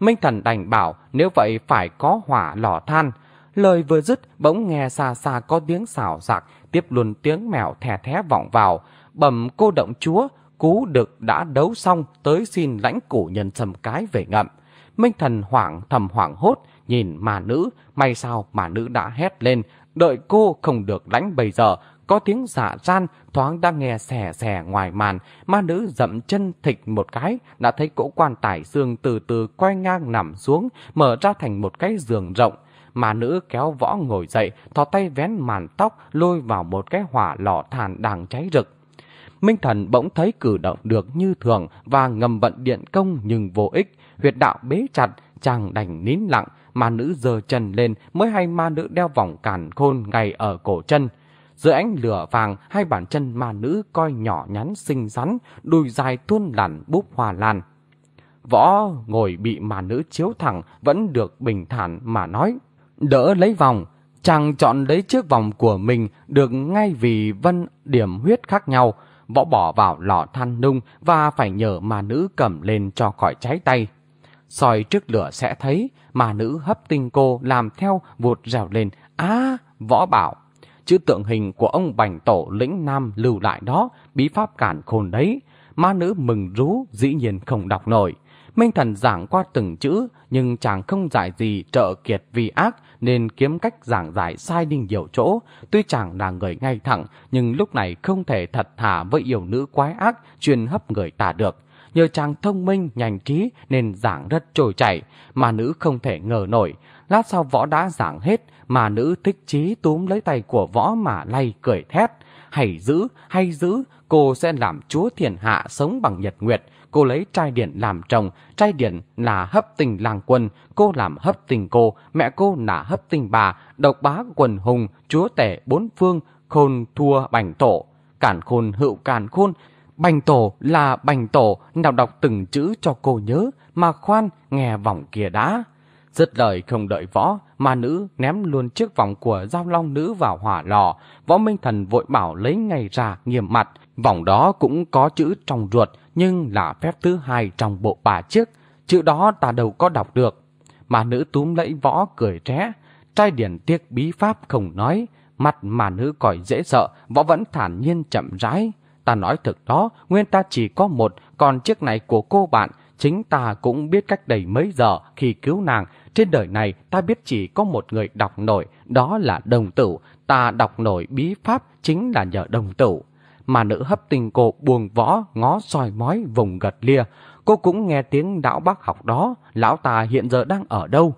Minh Thần đành bảo, nếu vậy phải có hỏa lò than. Lời vừa dứt, bỗng nghe xa xa có tiếng xào giặc tiếp luôn tiếng mèo thè thé vọng vào. Bẩm cô động chúa, cú đực đã đấu xong tới xin lãnh củ nhân sầm cái về ngậm. Minh thần hoảng thầm hoảng hốt, nhìn mà nữ, may sao mà nữ đã hét lên, đợi cô không được lãnh bây giờ, có tiếng giả gian thoáng đang nghe xè xè ngoài màn, ma nữ dậm chân thịch một cái, đã thấy cỗ quan tài xương từ từ quay ngang nằm xuống, mở ra thành một cái giường rộng. Mà nữ kéo võ ngồi dậy, thò tay vén màn tóc, lôi vào một cái hỏa lò than đang cháy rực. Minh Thần bỗng thấy cử động được như thường và ngầm vận điện công nhưng vô ích, huyệt đạo bế chặt, chàng đành nín lặng, mà nữ giơ chân lên mới hay ma nữ đeo vòng cản khôn ngay ở cổ chân. Dưới ánh lửa vàng, hai bàn chân ma nữ coi nhỏ nhắn xinh xắn, đùi dài tuôn lặn búp hoa lan. Võ ngồi bị ma nữ chiếu thẳng vẫn được bình thản mà nói. Đỡ lấy vòng, chàng chọn lấy chiếc vòng của mình được ngay vì vân điểm huyết khác nhau, võ bỏ vào lò than nung và phải nhờ mà nữ cầm lên cho khỏi cháy tay. soi trước lửa sẽ thấy, mà nữ hấp tinh cô làm theo vụt rào lên. Á, võ bảo, chữ tượng hình của ông Bành Tổ lĩnh Nam lưu lại đó, bí pháp cản khôn đấy. Ma nữ mừng rú, dĩ nhiên không đọc nổi. Minh thần giảng qua từng chữ, nhưng chàng không giải gì trợ kiệt vì ác, nên kiếm cách giảng giải sai đi nhiều chỗ. Tuy chàng là người ngay thẳng, nhưng lúc này không thể thật thà với yêu nữ quái ác, chuyên hấp người ta được. Nhờ chàng thông minh, nhanh trí nên giảng rất trôi chảy, mà nữ không thể ngờ nổi. Lát sau võ đã giảng hết, mà nữ thích chí túm lấy tay của võ mà lay cười thét. Hãy giữ, hay giữ, cô sẽ làm chúa thiền hạ sống bằng nhật nguyệt. Cô lấy trai điện làm chồng, trai điện là hấp tình làng quân, cô làm hấp tình cô, mẹ cô là hấp tình bà, độc bá quần hùng, chúa tể bốn phương, khôn thua bành tổ. Cản khôn hữu cản khôn, bành tổ là bành tổ, nào đọc từng chữ cho cô nhớ, mà khoan nghe vòng kia đã. Dứt lời không đợi võ, mà nữ ném luôn chiếc vòng của giao long nữ vào hỏa lò. Võ Minh Thần vội bảo lấy ngay ra nghiêm mặt. Vòng đó cũng có chữ trong ruột, nhưng là phép thứ hai trong bộ bà trước Chữ đó ta đâu có đọc được. Mà nữ túm lẫy võ cười tré. Trai điển tiếc bí pháp không nói. Mặt mà nữ còi dễ sợ, võ vẫn thản nhiên chậm rãi. Ta nói thực đó, nguyên ta chỉ có một, còn chiếc này của cô bạn, chính ta cũng biết cách đầy mấy giờ khi cứu nàng. Trên đời này ta biết chỉ có một người đọc nổi, đó là đồng tử. Ta đọc nổi bí pháp chính là nhờ đồng tử mà nữ hấp tình cô buồn võ ngó soi mói vùng gật lia. Cô cũng nghe tiếng đạo bác học đó, lão ta hiện giờ đang ở đâu.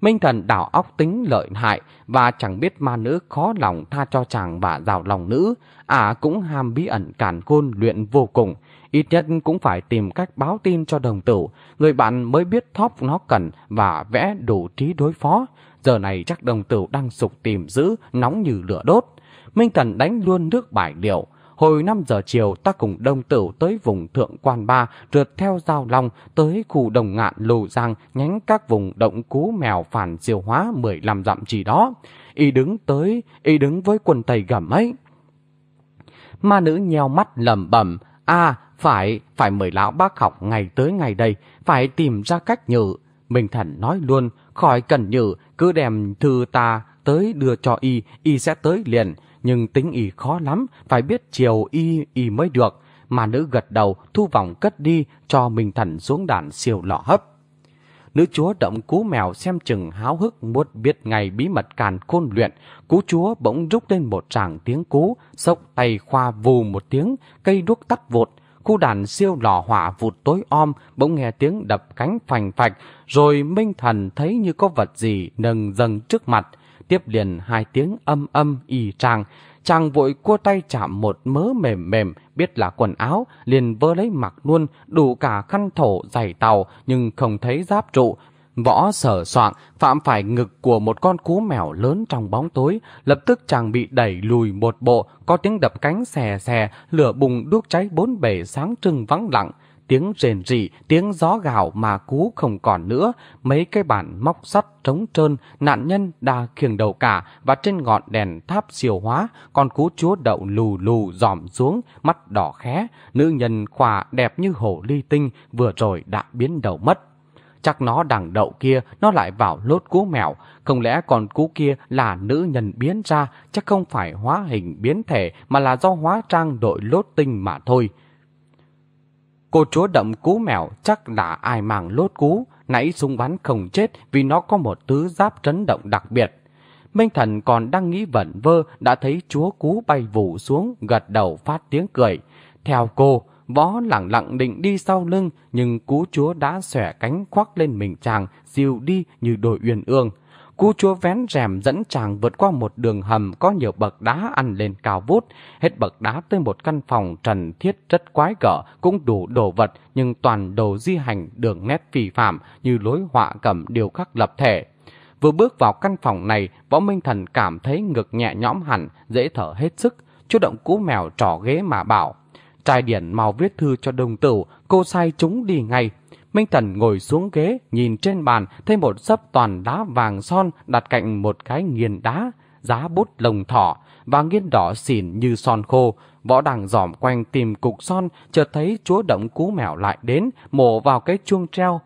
Minh thần đảo óc tính lợi hại và chẳng biết ma nữ khó lòng tha cho chàng và rào lòng nữ. À cũng ham bí ẩn cản côn luyện vô cùng. ít nhất cũng phải tìm cách báo tin cho đồng tử, người bạn mới biết thóp nó cần và vẽ đủ trí đối phó. Giờ này chắc đồng tử đang sục tìm giữ, nóng như lửa đốt. Minh Thần đánh luôn nước bài liệu, Hồi 5 giờ chiều ta cùng đông tử tới vùng thượng quan ba, rượt theo giao long tới khu đồng ngạn lù giang nhánh các vùng động cú mèo phản diều hóa 15 dặm chỉ đó. Y đứng tới, y đứng với quần tây gầm ấy. Ma nữ nheo mắt lầm bẩm "A phải, phải mời lão bác học ngày tới ngày đây, phải tìm ra cách nhử. Minh Thần nói luôn, khỏi cần nhử, cứ đem thư ta tới đưa cho y, y sẽ tới liền. Nhưng tính y khó lắm, phải biết chiều y, y mới được. Mà nữ gật đầu, thu vòng cất đi, cho Minh Thần xuống đàn siêu lọ hấp. Nữ chúa động cú mèo xem chừng háo hức muốn biết ngày bí mật càn khôn luyện. Cú chúa bỗng rút lên một tràng tiếng cú, sốc tay khoa vù một tiếng, cây đuốc tắt vụt. Khu đàn siêu lò hỏa vụt tối om, bỗng nghe tiếng đập cánh phành phạch, rồi Minh Thần thấy như có vật gì nâng dâng trước mặt. Tiếp liền hai tiếng âm âm y trang chàng vội cua tay chạm một mớ mềm mềm, biết là quần áo, liền vơ lấy mặc luôn, đủ cả khăn thổ giày tàu, nhưng không thấy giáp trụ. Võ sở soạn, phạm phải ngực của một con cú mèo lớn trong bóng tối, lập tức chàng bị đẩy lùi một bộ, có tiếng đập cánh xè xè, lửa bùng đuốc cháy bốn bể sáng trưng vắng lặng tiếng rền rỉ, tiếng gió gào mà cú không còn nữa, mấy cái bản móc sắt trống trơn, nạn nhân đa khiêng đầu cả và trên ngọn đèn tháp siêu hóa, con cú chúa đậu lù lù dòm xuống, mắt đỏ khé, nữ nhân khỏa đẹp như hổ ly tinh vừa rồi đã biến đầu mất. Chắc nó đằng đậu kia, nó lại vào lốt cú mèo. Không lẽ con cú kia là nữ nhân biến ra, chắc không phải hóa hình biến thể, mà là do hóa trang đội lốt tinh mà thôi. Cô chúa đậm cú mèo chắc là ai mang lốt cú, nãy súng bắn không chết vì nó có một tứ giáp trấn động đặc biệt. Minh thần còn đang nghĩ vẩn vơ đã thấy chúa cú bay vụ xuống, gật đầu phát tiếng cười. Theo cô, võ lặng lặng định đi sau lưng, nhưng cú chúa đã xòe cánh khoác lên mình chàng, diều đi như đội uyên ương. Cú chúa vén rèm dẫn chàng vượt qua một đường hầm có nhiều bậc đá ăn lên cao vút. Hết bậc đá tới một căn phòng trần thiết rất quái gở, cũng đủ đồ vật, nhưng toàn đồ di hành đường nét phi phạm như lối họa cẩm điều khắc lập thể. Vừa bước vào căn phòng này, võ minh thần cảm thấy ngực nhẹ nhõm hẳn, dễ thở hết sức. Chú động cú mèo trỏ ghế mà bảo. Trai điển mau viết thư cho đồng tử, cô sai chúng đi ngay. Minh Thần ngồi xuống ghế, nhìn trên bàn, thấy một sấp toàn đá vàng son đặt cạnh một cái nghiền đá, giá bút lồng thỏ, và nghiên đỏ xỉn như son khô. Võ đằng dòm quanh tìm cục son, chợt thấy chúa động cú mèo lại đến, mổ vào cái chuông treo.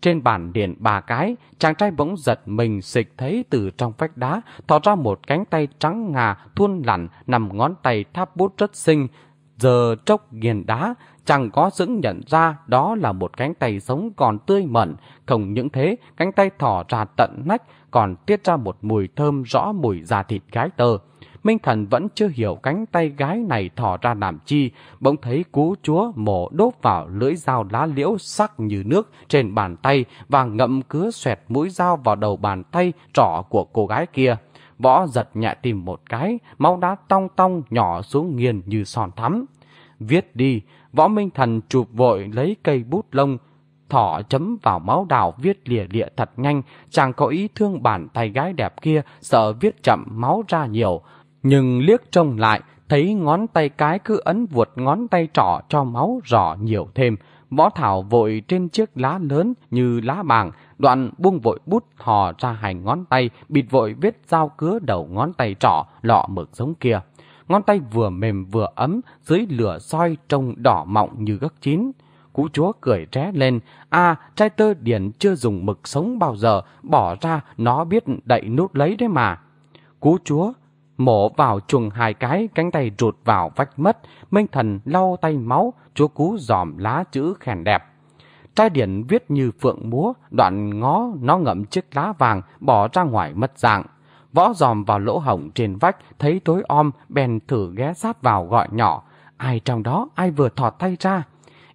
Trên bàn điện ba cái, chàng trai bỗng giật mình xịch thấy từ trong vách đá, thò ra một cánh tay trắng ngà, thuôn lặn, nằm ngón tay tháp bút rất xinh. Giờ trốc nghiền đá, chẳng có dững nhận ra đó là một cánh tay sống còn tươi mẩn. Không những thế, cánh tay thỏ ra tận nách, còn tiết ra một mùi thơm rõ mùi da thịt gái tơ. Minh Thần vẫn chưa hiểu cánh tay gái này thỏ ra làm chi, bỗng thấy cú chúa mổ đốt vào lưỡi dao lá liễu sắc như nước trên bàn tay và ngậm cứa xoẹt mũi dao vào đầu bàn tay trỏ của cô gái kia. Võ giật nhẹ tìm một cái, máu đá tong tong nhỏ xuống nghiền như sòn thắm. Viết đi, võ minh thần chụp vội lấy cây bút lông, thỏ chấm vào máu đào viết lìa lịa thật nhanh, chàng có ý thương bàn tay gái đẹp kia, sợ viết chậm máu ra nhiều. Nhưng liếc trông lại, thấy ngón tay cái cứ ấn vuột ngón tay trỏ cho máu rõ nhiều thêm. Võ Thảo vội trên chiếc lá lớn như lá bàng, đoạn buông vội bút thò ra hành ngón tay, bịt vội vết dao cứa đầu ngón tay trỏ, lọ mực giống kia. Ngón tay vừa mềm vừa ấm, dưới lửa soi trông đỏ mọng như gấc chín. Cú chúa cười tré lên, à, trai tơ điển chưa dùng mực sống bao giờ, bỏ ra nó biết đậy nút lấy đấy mà. Cú chúa mổ vào chuồng hai cái, cánh tay rụt vào vách mất, Minh Thần lau tay máu, chúa cú dòm lá chữ khèn đẹp. Trai điển viết như phượng múa, đoạn ngó nó ngậm chiếc lá vàng, bỏ ra ngoài mất dạng. Võ dòm vào lỗ hổng trên vách, thấy tối om, bèn thử ghé sát vào gọi nhỏ. Ai trong đó, ai vừa thọt tay ra?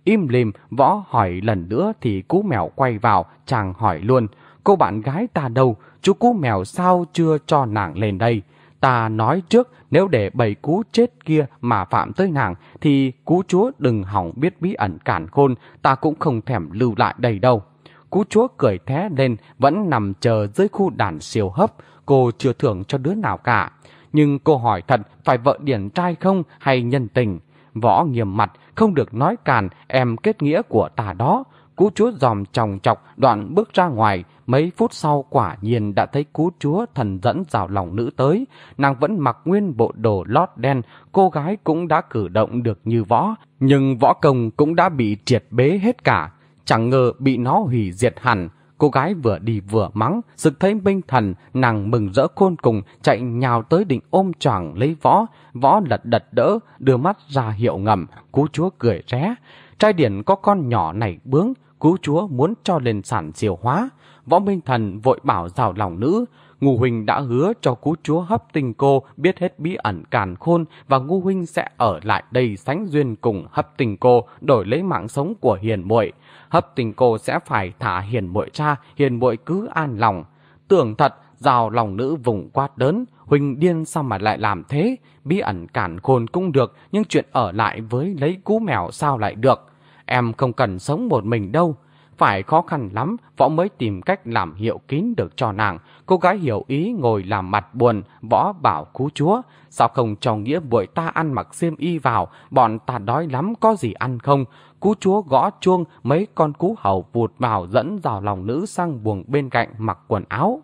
Im lìm, võ hỏi lần nữa thì cú mèo quay vào, chàng hỏi luôn. Cô bạn gái ta đâu? Chú cú mèo sao chưa cho nàng lên đây? Ta nói trước, nếu để bầy cú chết kia mà phạm tới nàng, thì cú chúa đừng hỏng biết bí ẩn cản khôn, ta cũng không thèm lưu lại đây đâu. Cú chúa cười thé lên, vẫn nằm chờ dưới khu đàn siêu hấp, cô chưa thưởng cho đứa nào cả. Nhưng cô hỏi thật, phải vợ điển trai không hay nhân tình? Võ nghiêm mặt, không được nói càn, em kết nghĩa của ta đó. Cú chúa dòm chồng chọc, đoạn bước ra ngoài. Mấy phút sau quả nhiên đã thấy cú chúa thần dẫn rào lòng nữ tới. Nàng vẫn mặc nguyên bộ đồ lót đen, cô gái cũng đã cử động được như võ. Nhưng võ công cũng đã bị triệt bế hết cả. Chẳng ngờ bị nó hủy diệt hẳn. Cô gái vừa đi vừa mắng, sực thấy minh thần, nàng mừng rỡ khôn cùng, chạy nhào tới định ôm choàng lấy võ. Võ lật đật đỡ, đưa mắt ra hiệu ngầm, cú chúa cười ré. Trai điển có con nhỏ này bướng, cú chúa muốn cho lên sản diều hóa. Võ Minh Thần vội bảo rào lòng nữ. ngu Huynh đã hứa cho cú chúa hấp tinh cô biết hết bí ẩn càn khôn và ngu Huynh sẽ ở lại đây sánh duyên cùng hấp tinh cô đổi lấy mạng sống của hiền muội hấp tình cô sẽ phải thả hiền muội cha, hiền muội cứ an lòng. Tưởng thật, rào lòng nữ vùng quát đớn, Huỳnh điên sao mà lại làm thế? Bí ẩn cản khôn cũng được, nhưng chuyện ở lại với lấy cú mèo sao lại được? Em không cần sống một mình đâu. Phải khó khăn lắm, võ mới tìm cách làm hiệu kín được cho nàng. Cô gái hiểu ý ngồi làm mặt buồn, võ bảo cú chúa. Sao không cho nghĩa buổi ta ăn mặc xiêm y vào, bọn ta đói lắm có gì ăn không? Cú chúa gõ chuông, mấy con cú hầu vụt vào dẫn rào lòng nữ sang buồng bên cạnh mặc quần áo.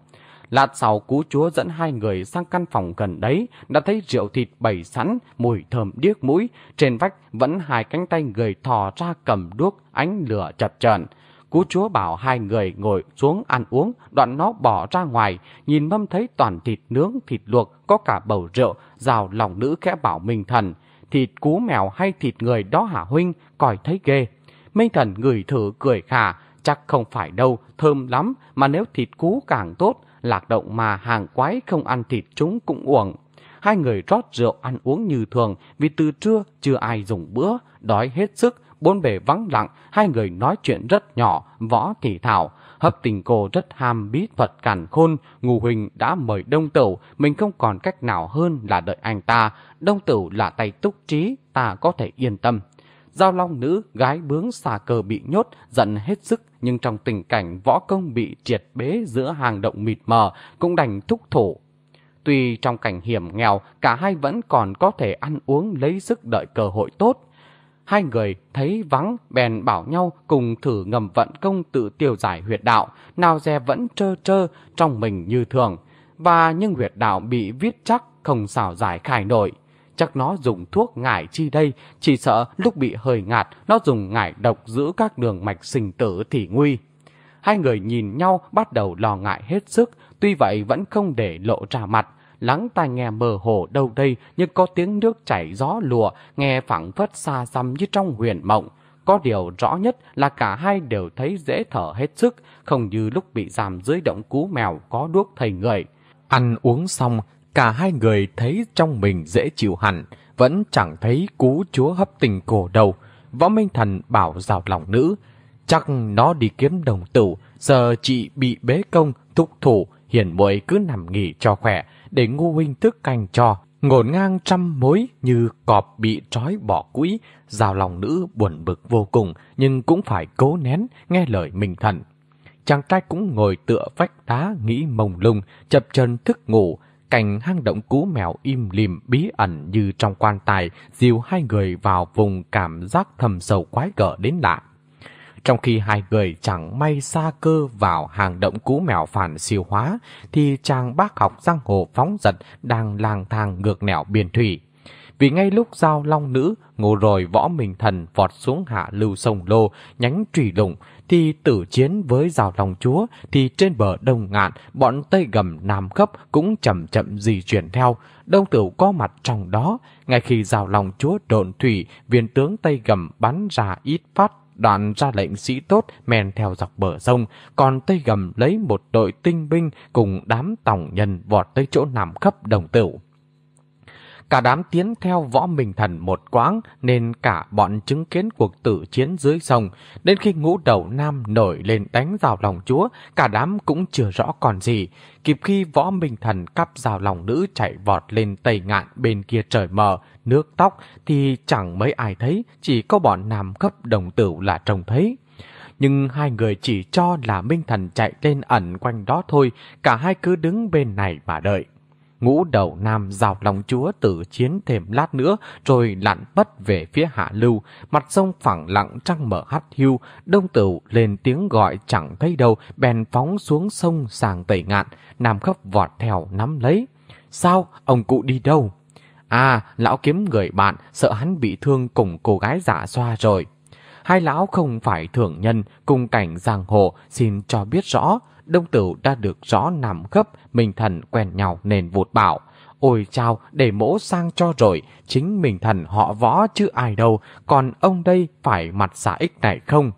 Lát sau cú chúa dẫn hai người sang căn phòng gần đấy, đã thấy rượu thịt bày sẵn, mùi thơm điếc mũi. Trên vách vẫn hai cánh tay người thò ra cầm đuốc, ánh lửa chập chờn. Cú chúa bảo hai người ngồi xuống ăn uống, đoạn nó bỏ ra ngoài, nhìn mâm thấy toàn thịt nướng, thịt luộc, có cả bầu rượu, rào lòng nữ khẽ bảo Minh Thần. Thịt cú mèo hay thịt người đó hả huynh, coi thấy ghê. Minh Thần ngửi thử cười khà, chắc không phải đâu, thơm lắm, mà nếu thịt cú càng tốt, lạc động mà hàng quái không ăn thịt chúng cũng uổng. Hai người rót rượu ăn uống như thường vì từ trưa chưa ai dùng bữa, đói hết sức, bốn bề vắng lặng, hai người nói chuyện rất nhỏ, võ thì thảo. Hấp tình cô rất ham bí thuật càn khôn, ngù huỳnh đã mời đông tửu, mình không còn cách nào hơn là đợi anh ta. Đông tửu là tay túc trí, ta có thể yên tâm. Giao long nữ, gái bướng xà cờ bị nhốt, giận hết sức, nhưng trong tình cảnh võ công bị triệt bế giữa hàng động mịt mờ, cũng đành thúc thủ. Tuy trong cảnh hiểm nghèo, cả hai vẫn còn có thể ăn uống lấy sức đợi cơ hội tốt. Hai người thấy vắng bèn bảo nhau cùng thử ngầm vận công tự tiêu giải huyệt đạo, nào dè vẫn trơ trơ trong mình như thường. Và nhưng huyệt đạo bị viết chắc không xảo giải khai nổi. Chắc nó dùng thuốc ngải chi đây, chỉ sợ lúc bị hơi ngạt, nó dùng ngải độc giữ các đường mạch sinh tử thì nguy. Hai người nhìn nhau bắt đầu lo ngại hết sức, tuy vậy vẫn không để lộ ra mặt lắng tai nghe mờ hồ đâu đây như có tiếng nước chảy gió lùa, nghe phẳng phất xa xăm như trong huyền mộng. Có điều rõ nhất là cả hai đều thấy dễ thở hết sức, không như lúc bị giam dưới động cú mèo có đuốc thầy người. Ăn uống xong, cả hai người thấy trong mình dễ chịu hẳn, vẫn chẳng thấy cú chúa hấp tình cổ đầu. Võ Minh Thần bảo rào lòng nữ, chắc nó đi kiếm đồng tử, giờ chị bị bế công, thúc thủ, hiền muội cứ nằm nghỉ cho khỏe, để ngu huynh thức canh cho, ngổn ngang trăm mối như cọp bị trói bỏ quỹ, rào lòng nữ buồn bực vô cùng, nhưng cũng phải cố nén, nghe lời mình thần. Chàng trai cũng ngồi tựa vách đá nghĩ mông lung, chập chân thức ngủ, cảnh hang động cú mèo im lìm bí ẩn như trong quan tài, dìu hai người vào vùng cảm giác thầm sầu quái gở đến lạ. Trong khi hai người chẳng may xa cơ vào hàng động cú mèo phản siêu hóa, thì chàng bác học giang hồ phóng giật đang lang thang ngược nẻo biển thủy. Vì ngay lúc giao long nữ, ngô rồi võ mình thần vọt xuống hạ lưu sông lô, nhánh trùy lụng, thì tử chiến với giao long chúa, thì trên bờ đông ngạn, bọn Tây Gầm Nam Cấp cũng chậm chậm di chuyển theo. Đông tửu có mặt trong đó, ngay khi giao long chúa đồn thủy, viên tướng Tây Gầm bắn ra ít phát đoạn ra lệnh sĩ tốt men theo dọc bờ sông, còn Tây Gầm lấy một đội tinh binh cùng đám tòng nhân vọt tới chỗ nằm khắp đồng tửu. Cả đám tiến theo võ minh thần một quãng nên cả bọn chứng kiến cuộc tử chiến dưới sông. Đến khi ngũ đầu nam nổi lên đánh rào lòng chúa, cả đám cũng chưa rõ còn gì. Kịp khi võ minh thần cắp rào lòng nữ chạy vọt lên tây ngạn bên kia trời mờ, nước tóc thì chẳng mấy ai thấy, chỉ có bọn nam cấp đồng tử là trông thấy nhưng hai người chỉ cho là Minh Thần chạy lên ẩn quanh đó thôi, cả hai cứ đứng bên này mà đợi. Ngũ đầu nam rào lòng chúa tử chiến thêm lát nữa rồi lặn bất về phía hạ lưu, mặt sông phẳng lặng trăng mở hắt hưu, đông tửu lên tiếng gọi chẳng thấy đâu, bèn phóng xuống sông sàng tẩy ngạn, nam khấp vọt theo nắm lấy. Sao? Ông cụ đi đâu? À, lão kiếm người bạn, sợ hắn bị thương cùng cô gái giả xoa rồi. Hai lão không phải thưởng nhân, cùng cảnh giang hồ, xin cho biết rõ. Đông tử đã được rõ nằm gấp, mình thần quen nhau nên vụt bảo. Ôi chao, để mỗ sang cho rồi, chính mình thần họ võ chứ ai đâu, còn ông đây phải mặt xả ích này không?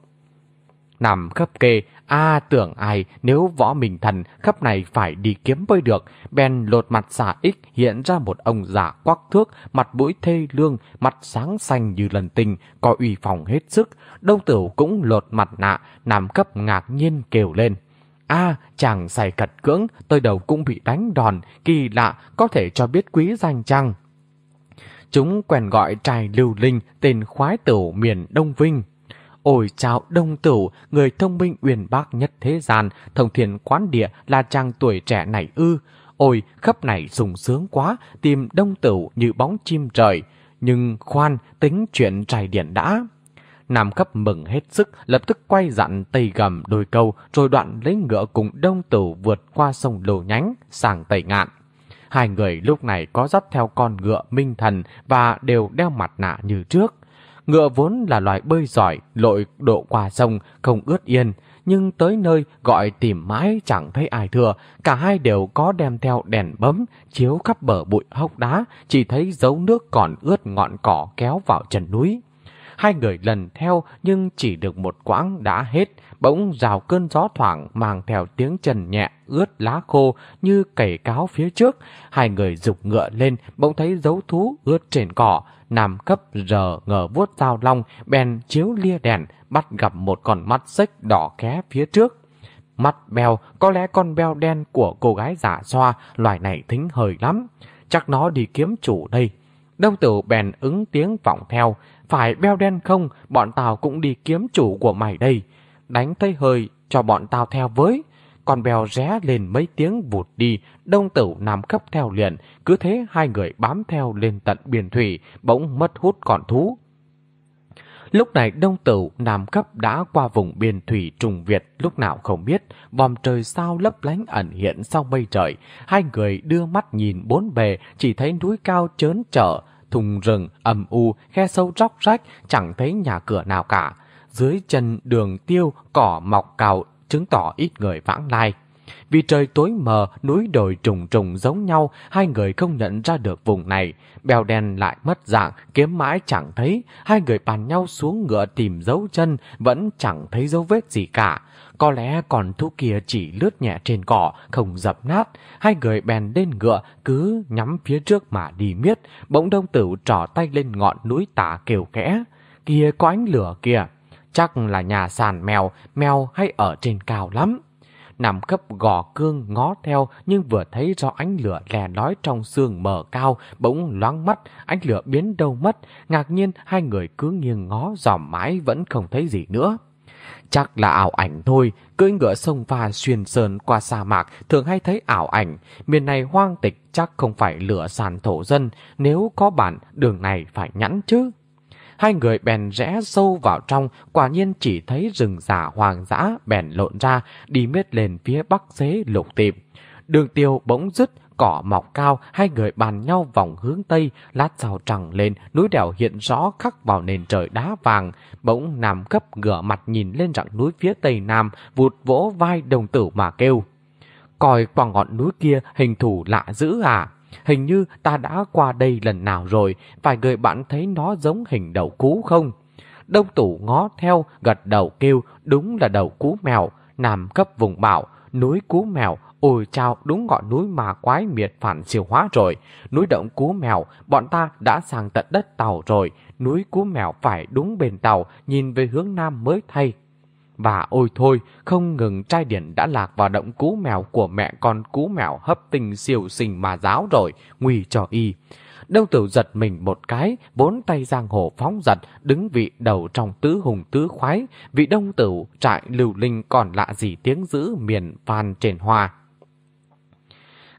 Nằm khắp kê, a tưởng ai nếu võ mình thần khắp này phải đi kiếm bơi được, bèn lột mặt xả ích hiện ra một ông già quắc thước, mặt mũi thê lương, mặt sáng xanh như lần tình, có uy phòng hết sức. Đông tử cũng lột mặt nạ, nằm cấp ngạc nhiên kêu lên a chàng xài cật cưỡng, tôi đầu cũng bị đánh đòn, kỳ lạ, có thể cho biết quý danh chăng? Chúng quen gọi trai lưu linh tên khoái tử miền Đông Vinh. Ôi chào đông tử, người thông minh uyển bác nhất thế gian, thông thiền quán địa là chàng tuổi trẻ này ư. Ôi, khắp này sung sướng quá, tìm đông tử như bóng chim trời. Nhưng khoan, tính chuyện trai điện đã. Nam cấp mừng hết sức, lập tức quay dặn tây gầm đôi câu, rồi đoạn lấy ngựa cùng đông tử vượt qua sông lồ nhánh, sang tây ngạn. Hai người lúc này có dắt theo con ngựa minh thần và đều đeo mặt nạ như trước. Ngựa vốn là loài bơi giỏi, lội độ qua sông, không ướt yên, nhưng tới nơi gọi tìm mãi chẳng thấy ai thừa, cả hai đều có đem theo đèn bấm, chiếu khắp bờ bụi hốc đá, chỉ thấy dấu nước còn ướt ngọn cỏ kéo vào chân núi. Hai người lần theo nhưng chỉ được một quãng đã hết, bỗng rào cơn gió thoảng mang theo tiếng trần nhẹ ướt lá khô như cày cáo phía trước. Hai người dục ngựa lên, bỗng thấy dấu thú ướt trên cỏ, Nam cấp giờ ngờ vuốt dao long, bèn chiếu lia đèn, bắt gặp một con mắt xích đỏ ké phía trước. Mắt beo, có lẽ con beo đen của cô gái giả xoa, loài này thính hời lắm. Chắc nó đi kiếm chủ đây. Đông tử bèn ứng tiếng vọng theo, phải beo đen không, bọn tao cũng đi kiếm chủ của mày đây. Đánh thấy hơi, cho bọn tao theo với còn bèo ré lên mấy tiếng vụt đi, đông tử nằm cấp theo liền, cứ thế hai người bám theo lên tận biển thủy, bỗng mất hút còn thú. Lúc này đông tử Nam cấp đã qua vùng biên thủy trùng Việt lúc nào không biết, vòm trời sao lấp lánh ẩn hiện sau mây trời. Hai người đưa mắt nhìn bốn bề, chỉ thấy núi cao chớn trở, thùng rừng, âm u, khe sâu róc rách, chẳng thấy nhà cửa nào cả. Dưới chân đường tiêu, cỏ mọc cào chứng tỏ ít người vãng lai. Vì trời tối mờ, núi đồi trùng trùng giống nhau, hai người không nhận ra được vùng này. Bèo đen lại mất dạng, kiếm mãi chẳng thấy. Hai người bàn nhau xuống ngựa tìm dấu chân, vẫn chẳng thấy dấu vết gì cả. Có lẽ còn thú kia chỉ lướt nhẹ trên cỏ, không dập nát. Hai người bèn lên ngựa, cứ nhắm phía trước mà đi miết. Bỗng đông tử trỏ tay lên ngọn núi tả kêu kẽ. Kia có ánh lửa kìa. Chắc là nhà sàn mèo, mèo hay ở trên cao lắm. Nằm cấp gò cương ngó theo nhưng vừa thấy rõ ánh lửa lè lói trong xương mờ cao, bỗng loáng mắt, ánh lửa biến đâu mất. Ngạc nhiên hai người cứ nghiêng ngó dòm mãi vẫn không thấy gì nữa. Chắc là ảo ảnh thôi, cưỡi ngựa sông pha xuyên sơn qua sa mạc thường hay thấy ảo ảnh. Miền này hoang tịch chắc không phải lửa sàn thổ dân, nếu có bản đường này phải nhẵn chứ. Hai người bèn rẽ sâu vào trong, quả nhiên chỉ thấy rừng giả hoàng dã bèn lộn ra, đi miết lên phía bắc xế lục tìm. Đường tiêu bỗng dứt, cỏ mọc cao, hai người bàn nhau vòng hướng tây, lát sau trăng lên, núi đèo hiện rõ khắc vào nền trời đá vàng. Bỗng Nam cấp ngửa mặt nhìn lên rặng núi phía tây nam, vụt vỗ vai đồng tử mà kêu. Coi qua ngọn núi kia hình thủ lạ dữ à? Hình như ta đã qua đây lần nào rồi, phải người bạn thấy nó giống hình đầu cú không? Đông tủ ngó theo, gật đầu kêu, đúng là đầu cú mèo, nằm cấp vùng bảo, núi cú mèo, Ôi chao, đúng ngọn núi mà quái miệt phản siêu hóa rồi. Núi động cú mèo, bọn ta đã sang tận đất tàu rồi. Núi cú mèo phải đúng bên tàu, nhìn về hướng nam mới thay. Và ôi thôi, không ngừng trai điển đã lạc vào động cú mèo của mẹ con cú mèo hấp tình siêu sinh mà giáo rồi, nguy cho y. Đông tử giật mình một cái, bốn tay giang hồ phóng giật, đứng vị đầu trong tứ hùng tứ khoái, vị đông tử trại lưu linh còn lạ gì tiếng giữ miền phan trên hoa.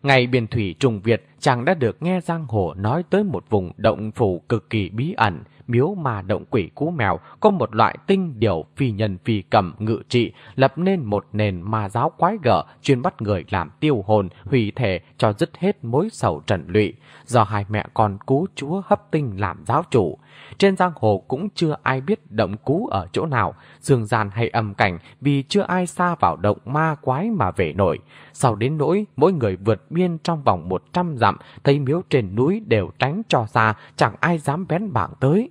Ngày biển thủy trùng Việt, chàng đã được nghe giang hồ nói tới một vùng động phủ cực kỳ bí ẩn, miếu mà động quỷ cú mèo có một loại tinh điều phi nhân phi cầm ngự trị, lập nên một nền ma giáo quái gở chuyên bắt người làm tiêu hồn, hủy thể cho dứt hết mối sầu trần lụy, do hai mẹ con cú chúa hấp tinh làm giáo chủ. Trên giang hồ cũng chưa ai biết động cú ở chỗ nào, dương gian hay âm cảnh vì chưa ai xa vào động ma quái mà về nổi. Sau đến nỗi, mỗi người vượt biên trong vòng 100 dặm, thấy miếu trên núi đều tránh cho xa, chẳng ai dám bén bảng tới.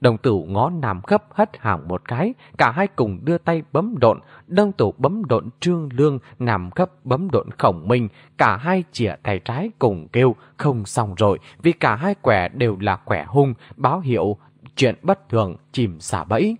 Đồng tử ngó nam khấp hất hàng một cái, cả hai cùng đưa tay bấm độn, đông tử bấm độn trương lương, nam khấp bấm độn khổng minh, cả hai chỉa tay trái cùng kêu, không xong rồi, vì cả hai quẻ đều là quẻ hung, báo hiệu chuyện bất thường, chìm xả bẫy.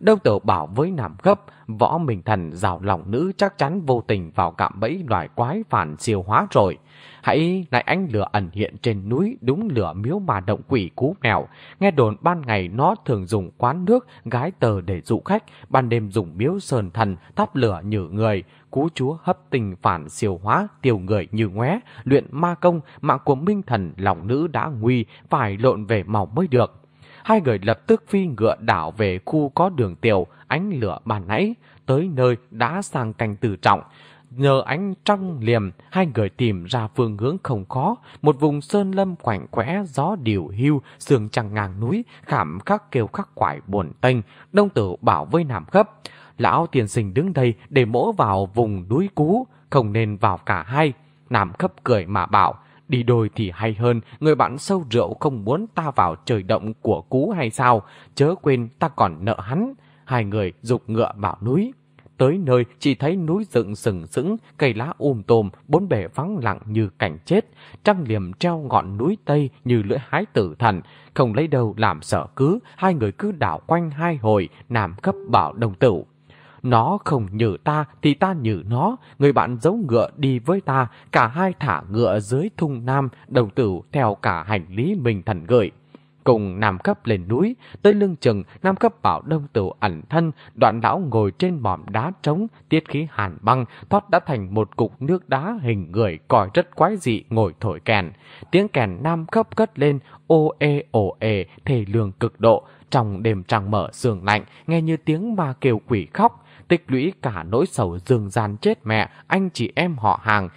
Đông tử bảo với nam gấp, võ mình thần rào lòng nữ chắc chắn vô tình vào cạm bẫy loài quái phản siêu hóa rồi. Hãy lại ánh lửa ẩn hiện trên núi đúng lửa miếu mà động quỷ cú mèo. Nghe đồn ban ngày nó thường dùng quán nước, gái tờ để dụ khách, ban đêm dùng miếu sơn thần, thắp lửa nhử người. Cú chúa hấp tình phản siêu hóa, tiêu người như ngoé, luyện ma công, mạng của minh thần lòng nữ đã nguy, phải lộn về màu mới được. Hai người lập tức phi ngựa đảo về khu có đường tiểu, ánh lửa bàn nãy, tới nơi đã sang canh từ trọng. Nhờ ánh trăng liềm, hai người tìm ra phương hướng không khó, một vùng sơn lâm quạnh quẽ, gió điều hưu, sườn trăng ngang núi, khảm khắc kêu khắc quải buồn tênh, đông tử bảo với nam khấp. Lão tiền sinh đứng đây để mỗ vào vùng núi cú, không nên vào cả hai. Nam khấp cười mà bảo, đi đôi thì hay hơn, người bạn sâu rượu không muốn ta vào trời động của cú hay sao, chớ quên ta còn nợ hắn. Hai người dục ngựa vào núi. Tới nơi chỉ thấy núi dựng sừng sững, cây lá um tùm, bốn bề vắng lặng như cảnh chết. Trăng liềm treo ngọn núi Tây như lưỡi hái tử thần. Không lấy đâu làm sợ cứ, hai người cứ đảo quanh hai hồi, nằm cấp bảo đồng tử. Nó không nhử ta thì ta nhử nó, người bạn giấu ngựa đi với ta, cả hai thả ngựa dưới thung nam, đồng tử theo cả hành lý mình thần gửi cùng Nam Cấp lên núi, tới lưng chừng, Nam Cấp bảo đông tử ẩn thân, đoạn lão ngồi trên mỏm đá trống, tiết khí hàn băng, thoát đã thành một cục nước đá hình người, còi rất quái dị, ngồi thổi kèn. Tiếng kèn Nam Cấp cất lên, ô ê ồ ê, thể lường cực độ, trong đêm trăng mở sương lạnh, nghe như tiếng ma kêu quỷ khóc, tích lũy cả nỗi sầu dương gian chết mẹ, anh chị em họ hàng,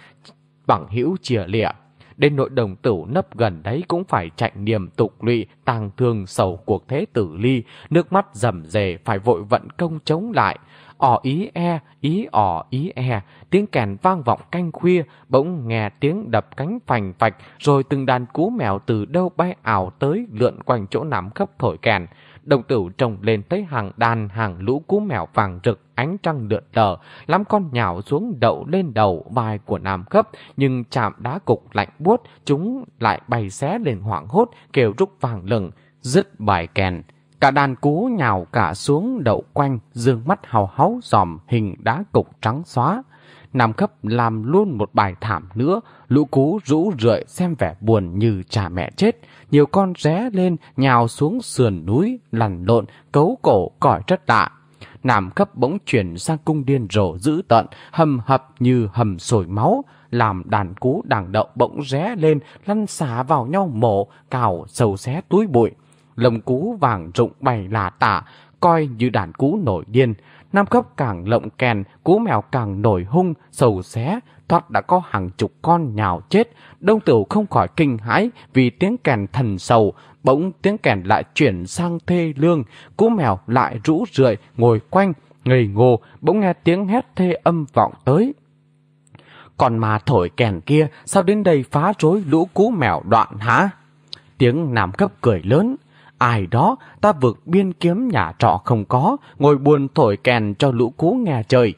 bằng hữu chia lịa. Đến nội đồng tử nấp gần đấy cũng phải chạy niềm tục lụy, tàng thương sầu cuộc thế tử ly, nước mắt rầm rề phải vội vận công chống lại. ỏ ý e, ý ỏ ý e, tiếng kèn vang vọng canh khuya, bỗng nghe tiếng đập cánh phành phạch, rồi từng đàn cú mèo từ đâu bay ảo tới lượn quanh chỗ nằm khắp thổi kèn. Đồng tử trồng lên tới hàng đàn hàng lũ cú mèo vàng rực ánh trăng lượn lờ, lắm con nhào xuống đậu lên đầu vai của nam cấp, nhưng chạm đá cục lạnh buốt, chúng lại bay xé lên hoảng hốt, kêu rúc vàng lừng, dứt bài kèn. Cả đàn cú nhào cả xuống đậu quanh, dương mắt hào háu dòm hình đá cục trắng xóa. Nam cấp làm luôn một bài thảm nữa, lũ cú rũ rượi xem vẻ buồn như cha mẹ chết. Nhiều con ré lên, nhào xuống sườn núi, lằn lộn, cấu cổ, còi rất lạ. Nam cấp bỗng chuyển sang cung điên rồ dữ tận, hầm hập như hầm sồi máu, làm đàn cú đằng đậu bỗng ré lên, lăn xả vào nhau mổ, cào sầu xé túi bụi. Lồng cú vàng rụng bày là tả, coi như đàn cú nổi điên. Nam cấp càng lộng kèn, cú mèo càng nổi hung, sầu xé, thoát đã có hàng chục con nhào chết. Đông tửu không khỏi kinh hãi vì tiếng kèn thần sầu, bỗng tiếng kèn lại chuyển sang thê lương, cú mèo lại rũ rượi ngồi quanh, ngây ngô, bỗng nghe tiếng hét thê âm vọng tới. Còn mà thổi kèn kia, sao đến đây phá rối lũ cú mèo đoạn hả? Tiếng nam cấp cười lớn, ai đó ta vượt biên kiếm nhà trọ không có, ngồi buồn thổi kèn cho lũ cú nghe trời.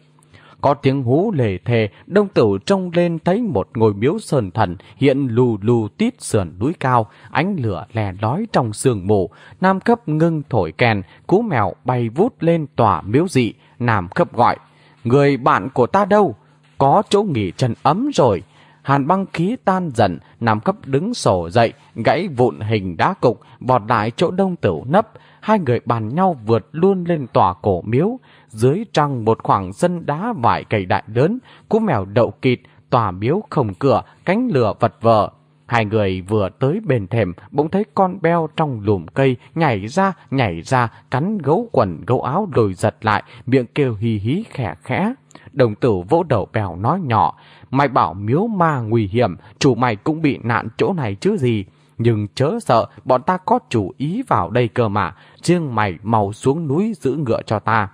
Có tiếng hú lề thề, đông tử trông lên thấy một ngôi miếu sơn thần hiện lù lù tít sườn núi cao, ánh lửa lè lói trong sương mù. Nam cấp ngưng thổi kèn, cú mèo bay vút lên tòa miếu dị. Nam cấp gọi, người bạn của ta đâu? Có chỗ nghỉ chân ấm rồi. Hàn băng khí tan dần, Nam cấp đứng sổ dậy, gãy vụn hình đá cục, vọt lại chỗ đông tử nấp. Hai người bàn nhau vượt luôn lên tòa cổ miếu. Dưới trăng một khoảng sân đá vải cầy đại lớn, cú mèo đậu kịt, tòa miếu không cửa, cánh lửa vật vờ. Hai người vừa tới bên thềm, bỗng thấy con beo trong lùm cây nhảy ra, nhảy ra, cắn gấu quần gấu áo rồi giật lại, miệng kêu hí hí khẽ khẽ. Đồng tử vỗ đầu bèo nói nhỏ, mày bảo miếu ma nguy hiểm, chủ mày cũng bị nạn chỗ này chứ gì. Nhưng chớ sợ, bọn ta có chủ ý vào đây cơ mà, riêng mày mau xuống núi giữ ngựa cho ta.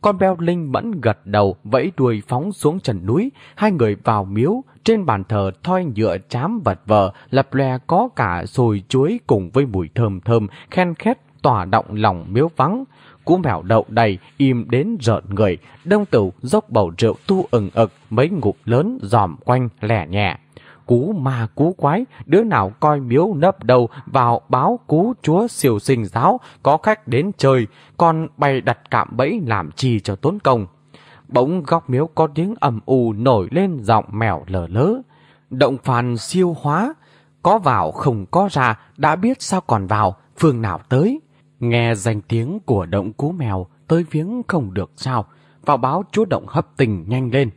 Con beo linh mẫn gật đầu, vẫy đuôi phóng xuống trần núi, hai người vào miếu, trên bàn thờ thoi nhựa chám vật vờ, lập lè có cả sồi chuối cùng với mùi thơm thơm, khen khét tỏa động lòng miếu vắng. Cú mèo đậu đầy, im đến rợn người, đông tử dốc bầu rượu tu ừng ực, mấy ngụm lớn dòm quanh lẻ nhẹ cú ma cú quái, đứa nào coi miếu nấp đầu vào báo cú chúa siêu sinh giáo, có khách đến chơi, còn bày đặt cạm bẫy làm chi cho tốn công. Bỗng góc miếu có tiếng ầm ù nổi lên giọng mèo lờ lớ. Động phàn siêu hóa, có vào không có ra, đã biết sao còn vào, phương nào tới. Nghe danh tiếng của động cú mèo, tới viếng không được sao, vào báo chú động hấp tình nhanh lên.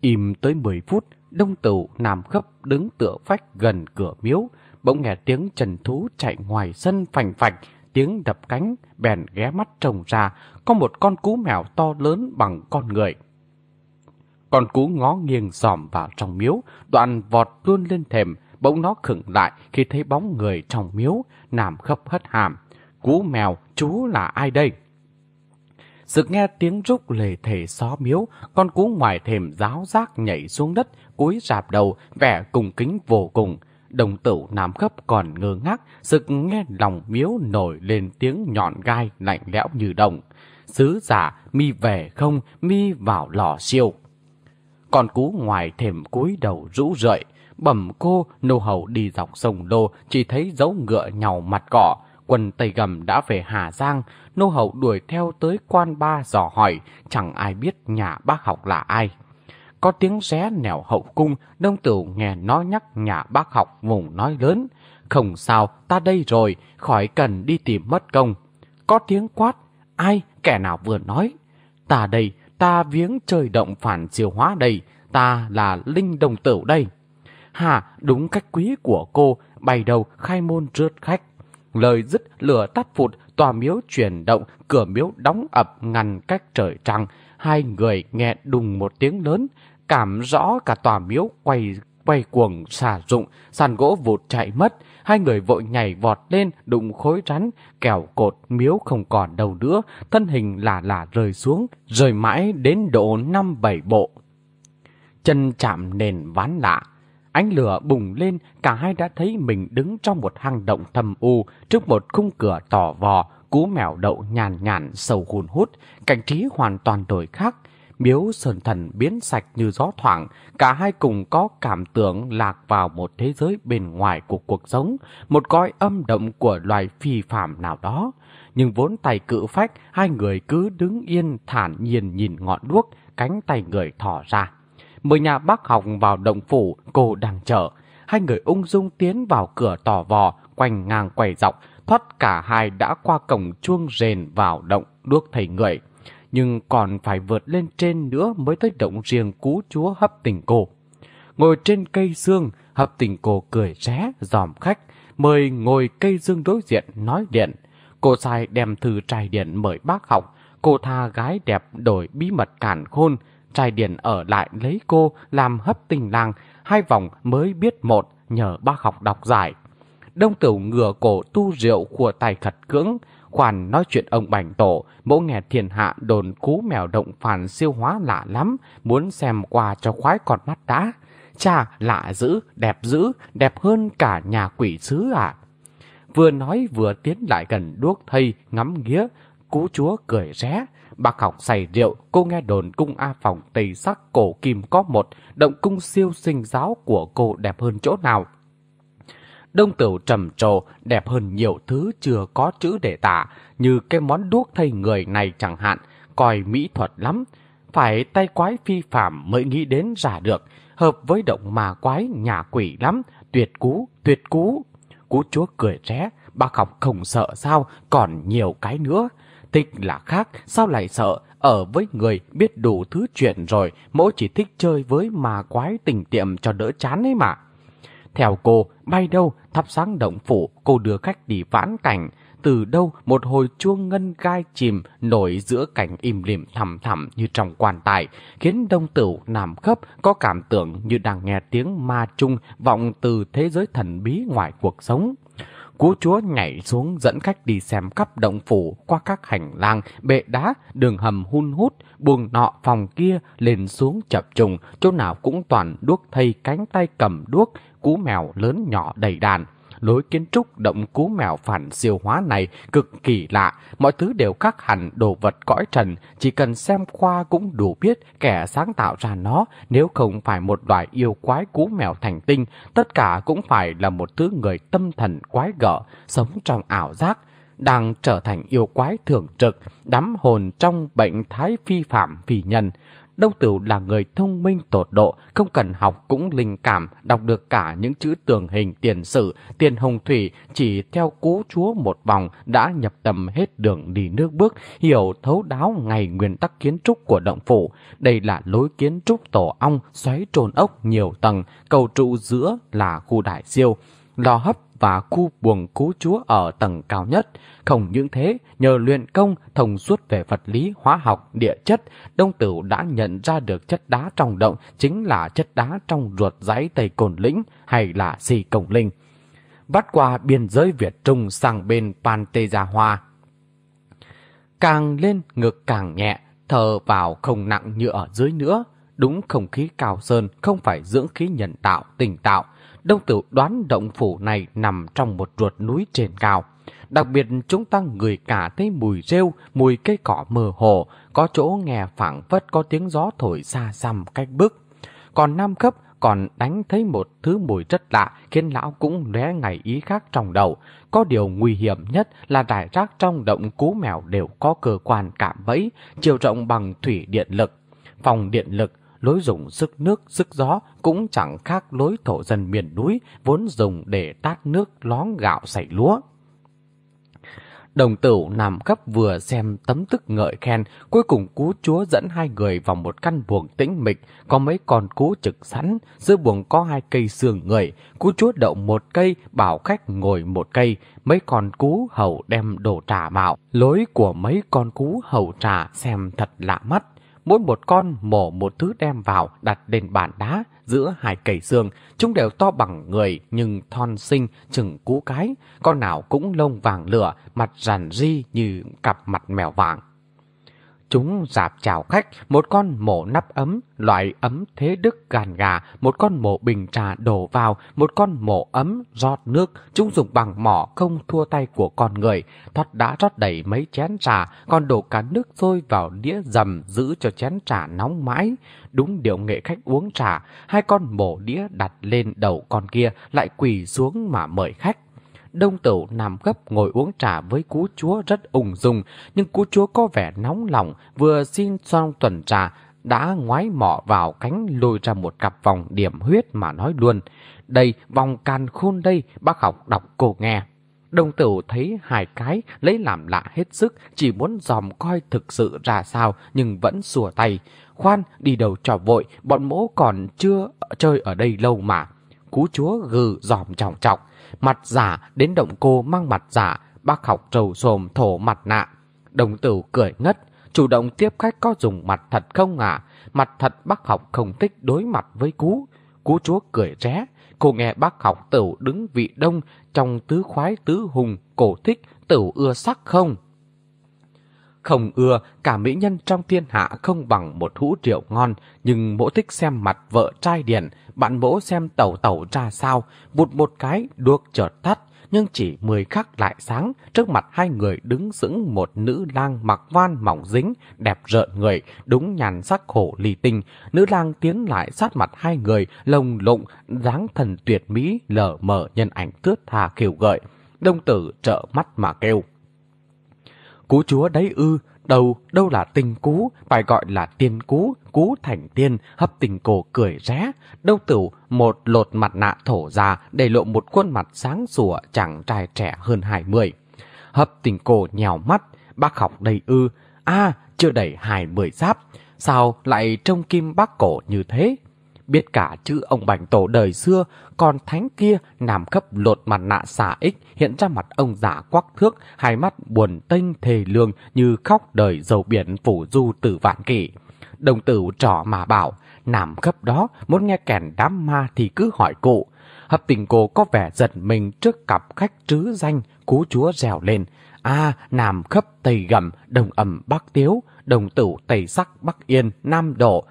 Im tới 10 phút, đông tửu nằm khấp đứng tựa vách gần cửa miếu, bỗng nghe tiếng trần thú chạy ngoài sân phành phạch, tiếng đập cánh, bèn ghé mắt trồng ra, có một con cú mèo to lớn bằng con người. Con cú ngó nghiêng dòm vào trong miếu, đoạn vọt luôn lên thềm, bỗng nó khựng lại khi thấy bóng người trong miếu, nằm khấp hất hàm. Cú mèo, chú là ai đây? Sực nghe tiếng rúc lề thể xó miếu, con cú ngoài thềm giáo giác nhảy xuống đất, cúi rạp đầu, vẻ cùng kính vô cùng. Đồng tử nam khấp còn ngơ ngác, sực nghe lòng miếu nổi lên tiếng nhọn gai lạnh lẽo như đồng. Sứ giả, mi về không, mi vào lò siêu. Con cú ngoài thềm cúi đầu rũ rượi, bẩm cô nô hầu đi dọc sông Lô chỉ thấy dấu ngựa nhàu mặt cỏ, quân Tây Gầm đã về Hà Giang, nô hậu đuổi theo tới quan ba dò hỏi, chẳng ai biết nhà bác học là ai. Có tiếng ré nẻo hậu cung, đông tử nghe nói nhắc nhà bác học vùng nói lớn. Không sao, ta đây rồi, khỏi cần đi tìm mất công. Có tiếng quát, ai, kẻ nào vừa nói. Ta đây, ta viếng trời động phản siêu hóa đây, ta là Linh Đồng tửu đây. Hà, đúng cách quý của cô, bày đầu khai môn rước khách. Lời dứt lửa tắt phụt, tòa miếu chuyển động, cửa miếu đóng ập ngăn cách trời trăng. Hai người nghe đùng một tiếng lớn, cảm rõ cả tòa miếu quay quay cuồng xả dụng, sàn gỗ vụt chạy mất. Hai người vội nhảy vọt lên, đụng khối rắn, kẻo cột miếu không còn đâu nữa, thân hình là là rơi xuống, rơi mãi đến độ năm bảy bộ. Chân chạm nền ván lạ, Ánh lửa bùng lên, cả hai đã thấy mình đứng trong một hang động thầm u, trước một khung cửa tỏ vò, cú mèo đậu nhàn nhàn sầu hùn hút, cảnh trí hoàn toàn đổi khác. Miếu sơn thần biến sạch như gió thoảng, cả hai cùng có cảm tưởng lạc vào một thế giới bên ngoài của cuộc sống, một cõi âm động của loài phi phạm nào đó. Nhưng vốn tay cự phách, hai người cứ đứng yên thản nhiên nhìn ngọn đuốc, cánh tay người thỏ ra mời nhà bác học vào động phủ cô đang chờ. Hai người ung dung tiến vào cửa tỏ vò, quanh ngang quầy dọc, thoát cả hai đã qua cổng chuông rền vào động đuốc thầy người. Nhưng còn phải vượt lên trên nữa mới tới động riêng cú chúa hấp tình cô. Ngồi trên cây xương, hấp tình cô cười ré, dòm khách, mời ngồi cây dương đối diện nói điện. Cô sai đem thư trai điện mời bác học, cô tha gái đẹp đổi bí mật cản khôn, trai điển ở lại lấy cô làm hấp tình làng, hai vòng mới biết một nhờ bác học đọc giải. Đông tửu ngửa cổ tu rượu của tài khật cưỡng, khoản nói chuyện ông bảnh tổ, mẫu nghe thiên hạ đồn cú mèo động phản siêu hóa lạ lắm, muốn xem qua cho khoái con mắt đã. Cha, lạ dữ, đẹp dữ, đẹp hơn cả nhà quỷ sứ à. Vừa nói vừa tiến lại gần đuốc thây, ngắm nghía, cú chúa cười ré. Bác học say rượu, cô nghe đồn cung A Phòng Tây Sắc cổ kim có một, động cung siêu sinh giáo của cô đẹp hơn chỗ nào. Đông tửu trầm trồ, đẹp hơn nhiều thứ chưa có chữ để tả, như cái món đuốc thây người này chẳng hạn, coi mỹ thuật lắm. Phải tay quái phi phạm mới nghĩ đến ra được, hợp với động mà quái nhà quỷ lắm, tuyệt cú, tuyệt cú. Cú chúa cười ré, bác học không sợ sao, còn nhiều cái nữa. Thích là khác, sao lại sợ? Ở với người biết đủ thứ chuyện rồi, mỗi chỉ thích chơi với mà quái tình tiệm cho đỡ chán ấy mà. Theo cô, bay đâu, thắp sáng động phủ, cô đưa khách đi vãn cảnh. Từ đâu một hồi chuông ngân gai chìm nổi giữa cảnh im lìm thầm thầm như trong quan tài, khiến đông tửu nằm khấp có cảm tưởng như đang nghe tiếng ma chung vọng từ thế giới thần bí ngoài cuộc sống. Cú chúa nhảy xuống dẫn khách đi xem khắp động phủ qua các hành lang, bệ đá, đường hầm hun hút, buồng nọ phòng kia lên xuống chập trùng, chỗ nào cũng toàn đuốc thây cánh tay cầm đuốc, cú mèo lớn nhỏ đầy đàn. Lối kiến trúc động cú mèo phản siêu hóa này cực kỳ lạ, mọi thứ đều khác hẳn đồ vật cõi trần, chỉ cần xem qua cũng đủ biết kẻ sáng tạo ra nó, nếu không phải một loài yêu quái cú mèo thành tinh, tất cả cũng phải là một thứ người tâm thần quái gở, sống trong ảo giác, đang trở thành yêu quái thường trực, đắm hồn trong bệnh thái phi phạm phi nhân. Đông Tử là người thông minh tột độ, không cần học cũng linh cảm, đọc được cả những chữ tường hình tiền sử, tiền hồng thủy, chỉ theo cú chúa một vòng đã nhập tầm hết đường đi nước bước, hiểu thấu đáo ngày nguyên tắc kiến trúc của động phủ. Đây là lối kiến trúc tổ ong, xoáy trồn ốc nhiều tầng, cầu trụ giữa là khu đại siêu. Lò hấp và khu buồng cứu chúa ở tầng cao nhất. Không những thế, nhờ luyện công thông suốt về vật lý, hóa học, địa chất, Đông Tử đã nhận ra được chất đá trong động chính là chất đá trong ruột giấy Tây Cồn Lĩnh hay là Sì cổng linh. Bắt qua biên giới Việt Trung sang bên Panteja Hoa. Càng lên ngực càng nhẹ, thở vào không nặng như ở dưới nữa. Đúng không khí cao sơn không phải dưỡng khí nhân tạo, tình tạo, Đông Tử đoán động phủ này nằm trong một ruột núi trên cao. Đặc biệt chúng ta ngửi cả thấy mùi rêu, mùi cây cỏ mờ hồ, có chỗ nghe phảng phất có tiếng gió thổi xa xăm cách bước. Còn Nam Cấp còn đánh thấy một thứ mùi rất lạ khiến lão cũng lóe ngày ý khác trong đầu. Có điều nguy hiểm nhất là đại rác trong động cú mèo đều có cơ quan cảm bẫy, chiều rộng bằng thủy điện lực. Phòng điện lực lối dùng sức nước, sức gió cũng chẳng khác lối thổ dân miền núi vốn dùng để tát nước lón gạo sảy lúa. Đồng tửu nằm gấp vừa xem tấm tức ngợi khen, cuối cùng cú chúa dẫn hai người vào một căn buồng tĩnh mịch, có mấy con cú trực sẵn, giữa buồng có hai cây xương người, cú chúa đậu một cây, bảo khách ngồi một cây, mấy con cú hầu đem đồ trà mạo, lối của mấy con cú hầu trà xem thật lạ mắt mỗi một con mổ một thứ đem vào đặt lên bàn đá giữa hai cây xương. Chúng đều to bằng người nhưng thon xinh chừng cú cái, con nào cũng lông vàng lửa, mặt rằn ri như cặp mặt mèo vàng. Chúng dạp chào khách, một con mổ nắp ấm, loại ấm thế đức gàn gà, một con mổ bình trà đổ vào, một con mổ ấm rót nước. Chúng dùng bằng mỏ không thua tay của con người, thoát đã rót đầy mấy chén trà, còn đổ cả nước sôi vào đĩa dầm giữ cho chén trà nóng mãi. Đúng điều nghệ khách uống trà, hai con mổ đĩa đặt lên đầu con kia lại quỳ xuống mà mời khách. Đông tửu nằm gấp ngồi uống trà với cú chúa rất ung dung, nhưng cú chúa có vẻ nóng lòng, vừa xin xong tuần trà, đã ngoái mỏ vào cánh lôi ra một cặp vòng điểm huyết mà nói luôn. Đây, vòng can khôn đây, bác học đọc cô nghe. Đồng tử thấy hai cái lấy làm lạ hết sức, chỉ muốn dòm coi thực sự ra sao nhưng vẫn xùa tay. Khoan, đi đầu trò vội, bọn mỗ còn chưa chơi ở đây lâu mà. Cú chúa gừ dòm trọng trọng, mặt giả đến động cô mang mặt giả, bác học trầu xồm thổ mặt nạ. Đồng tử cười ngất, chủ động tiếp khách có dùng mặt thật không à? Mặt thật bác học không thích đối mặt với cú. Cú chúa cười ré, cô nghe bác học tử đứng vị đông trong tứ khoái tứ hùng, cổ thích tử ưa sắc không? Không ưa, cả mỹ nhân trong thiên hạ không bằng một hũ rượu ngon, nhưng mỗ thích xem mặt vợ trai điển, bạn mỗ xem tẩu tẩu ra sao, bụt một cái, đuốc chợt tắt, nhưng chỉ mười khắc lại sáng, trước mặt hai người đứng sững một nữ lang mặc van mỏng dính, đẹp rợn người, đúng nhàn sắc khổ ly tinh. Nữ lang tiến lại sát mặt hai người, lồng lụng, dáng thần tuyệt mỹ, lờ mờ nhân ảnh thướt thà khiêu gợi. Đông tử trợ mắt mà kêu. Cú chúa đấy ư, đâu, đâu là tình cú, phải gọi là tiên cú, cú thành tiên, hấp tình cổ cười ré. Đâu tửu, một lột mặt nạ thổ ra để lộ một khuôn mặt sáng sủa chẳng trai trẻ hơn 20. Hấp tình cổ nhèo mắt, bác học đầy ư, a chưa đầy 20 giáp, sao lại trông kim bác cổ như thế? Biết cả chữ ông Bành Tổ đời xưa, còn thánh kia nằm cấp lột mặt nạ xả ích hiện ra mặt ông giả quắc thước, hai mắt buồn tênh thề lương như khóc đời dầu biển phủ du từ vạn kỷ. Đồng tử trỏ mà bảo, nằm cấp đó muốn nghe kèn đám ma thì cứ hỏi cụ. hấp tình cô có vẻ giật mình trước cặp khách trứ danh, cú chúa rèo lên. A, nằm khắp Tây Gầm, Đồng ẩm Bắc Tiếu, Đồng tử Tây Sắc Bắc Yên, Nam Độ,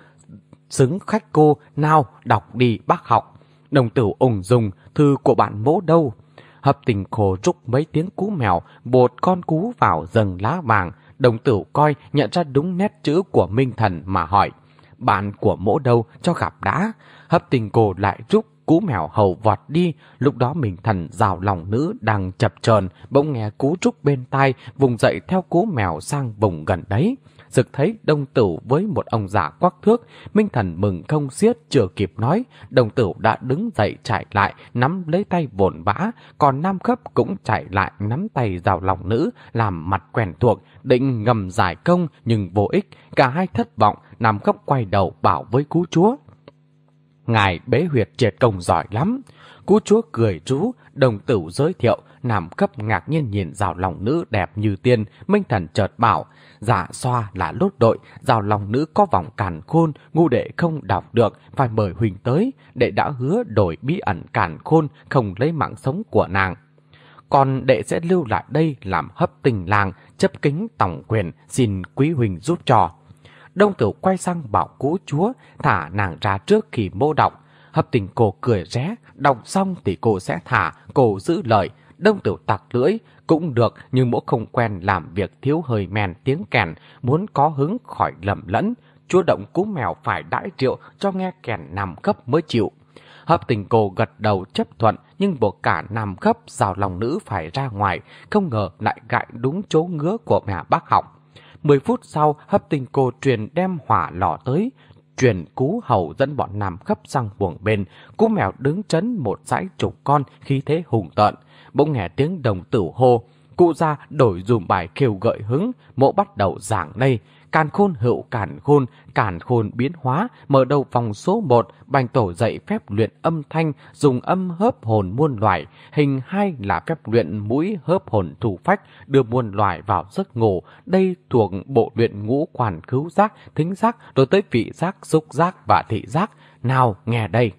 xứng khách cô, nào đọc đi bác học. Đồng tử ủng dùng, thư của bạn mỗ đâu? Hấp tình khổ rúc mấy tiếng cú mèo, bột con cú vào dần lá vàng. Đồng tử coi nhận ra đúng nét chữ của Minh Thần mà hỏi. Bạn của mỗ đâu cho gặp đã? Hấp tình cổ lại rúc cú mèo hầu vọt đi, lúc đó mình thần rào lòng nữ đang chập chờn bỗng nghe cú trúc bên tai, vùng dậy theo cú mèo sang vùng gần đấy. Dực thấy đông tử với một ông già quắc thước, Minh Thần mừng không xiết chưa kịp nói, đồng tử đã đứng dậy chạy lại, nắm lấy tay vồn vã, còn Nam Khấp cũng chạy lại nắm tay rào lòng nữ, làm mặt quen thuộc, định ngầm giải công nhưng vô ích, cả hai thất vọng, Nam Khấp quay đầu bảo với cú chúa. Ngài bế huyệt triệt công giỏi lắm. Cú chúa cười rú, đồng tử giới thiệu, Nam cấp ngạc nhiên nhìn rào lòng nữ đẹp như tiên, Minh Thần chợt bảo, giả xoa là lốt đội, rào lòng nữ có vòng càn khôn, ngu đệ không đọc được, phải mời Huỳnh tới, đệ đã hứa đổi bí ẩn càn khôn, không lấy mạng sống của nàng. Còn đệ sẽ lưu lại đây làm hấp tình làng, chấp kính tổng quyền, xin quý Huỳnh giúp trò. Đông tử quay sang bảo cũ chúa, thả nàng ra trước khi mô đọc. Hấp tình cô cười ré, đọc xong thì cô sẽ thả, cô giữ lời. Đông tiểu tặc lưỡi, cũng được nhưng mỗi không quen làm việc thiếu hơi men tiếng kèn, muốn có hứng khỏi lầm lẫn. Chúa động cú mèo phải đãi triệu cho nghe kèn nằm cấp mới chịu. Hấp tình cô gật đầu chấp thuận nhưng buộc cả nằm cấp rào lòng nữ phải ra ngoài, không ngờ lại gại đúng chỗ ngứa của mẹ bác học. 10 phút sau, hấp tình cô truyền đem hỏa lò tới, truyền cú hầu dẫn bọn nằm khắp sang buồng bên. Cú mèo đứng chấn một dãy chục con khí thế hùng tợn. Bỗng nghe tiếng đồng tử hô. Cụ ra đổi dùm bài kêu gợi hứng, mộ bắt đầu giảng đây. Càn khôn hữu càn khôn, càn khôn biến hóa, mở đầu vòng số 1, bành tổ dạy phép luyện âm thanh, dùng âm hớp hồn muôn loài. Hình hai là phép luyện mũi hớp hồn thủ phách, đưa muôn loài vào giấc ngủ. Đây thuộc bộ luyện ngũ quản cứu giác, thính giác, rồi tới vị giác, xúc giác và thị giác. Nào, nghe đây.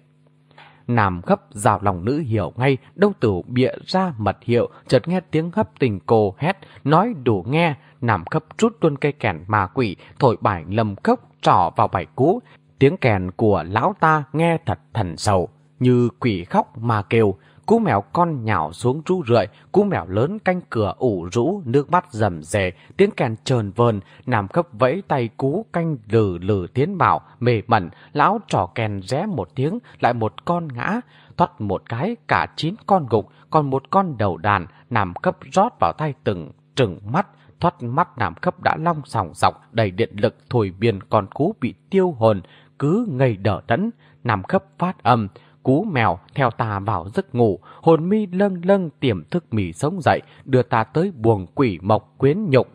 Nam gấp rào lòng nữ hiểu ngay, đâu tử bịa ra mật hiệu, chợt nghe tiếng hấp tình cô hét, nói đủ nghe, Nam gấp rút luôn cây kèn ma quỷ, thổi bài lầm cốc, trỏ vào bài cũ Tiếng kèn của lão ta nghe thật thần sầu, như quỷ khóc mà kêu. Cú mèo con nhào xuống rú rượi, cú mèo lớn canh cửa ủ rũ, nước mắt rầm rề, tiếng kèn trờn vờn, nằm khắp vẫy tay cú canh lừ lừ tiến bảo, mề mẩn, lão trò kèn ré một tiếng, lại một con ngã, thoát một cái, cả chín con gục, còn một con đầu đàn, nằm khắp rót vào tay từng, trừng mắt, thoát mắt nằm khắp đã long sòng sọc đầy điện lực thổi biên con cú bị tiêu hồn cứ ngây đỡ đẫn nằm khắp phát âm cú mèo theo ta vào giấc ngủ hồn mi lâng lâng tiềm thức mì sống dậy đưa ta tới buồng quỷ mộc quyến nhục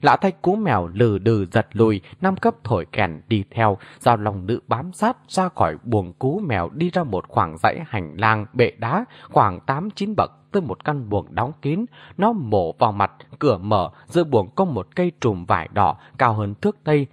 Lạ thay cú mèo lừ đừ giật lùi, năm cấp thổi kèn đi theo, giao lòng nữ bám sát ra khỏi buồng cú mèo đi ra một khoảng dãy hành lang bệ đá, khoảng 8-9 bậc tới một căn buồng đóng kín. Nó mổ vào mặt, cửa mở, giữa buồng có một cây trùm vải đỏ cao hơn thước tây,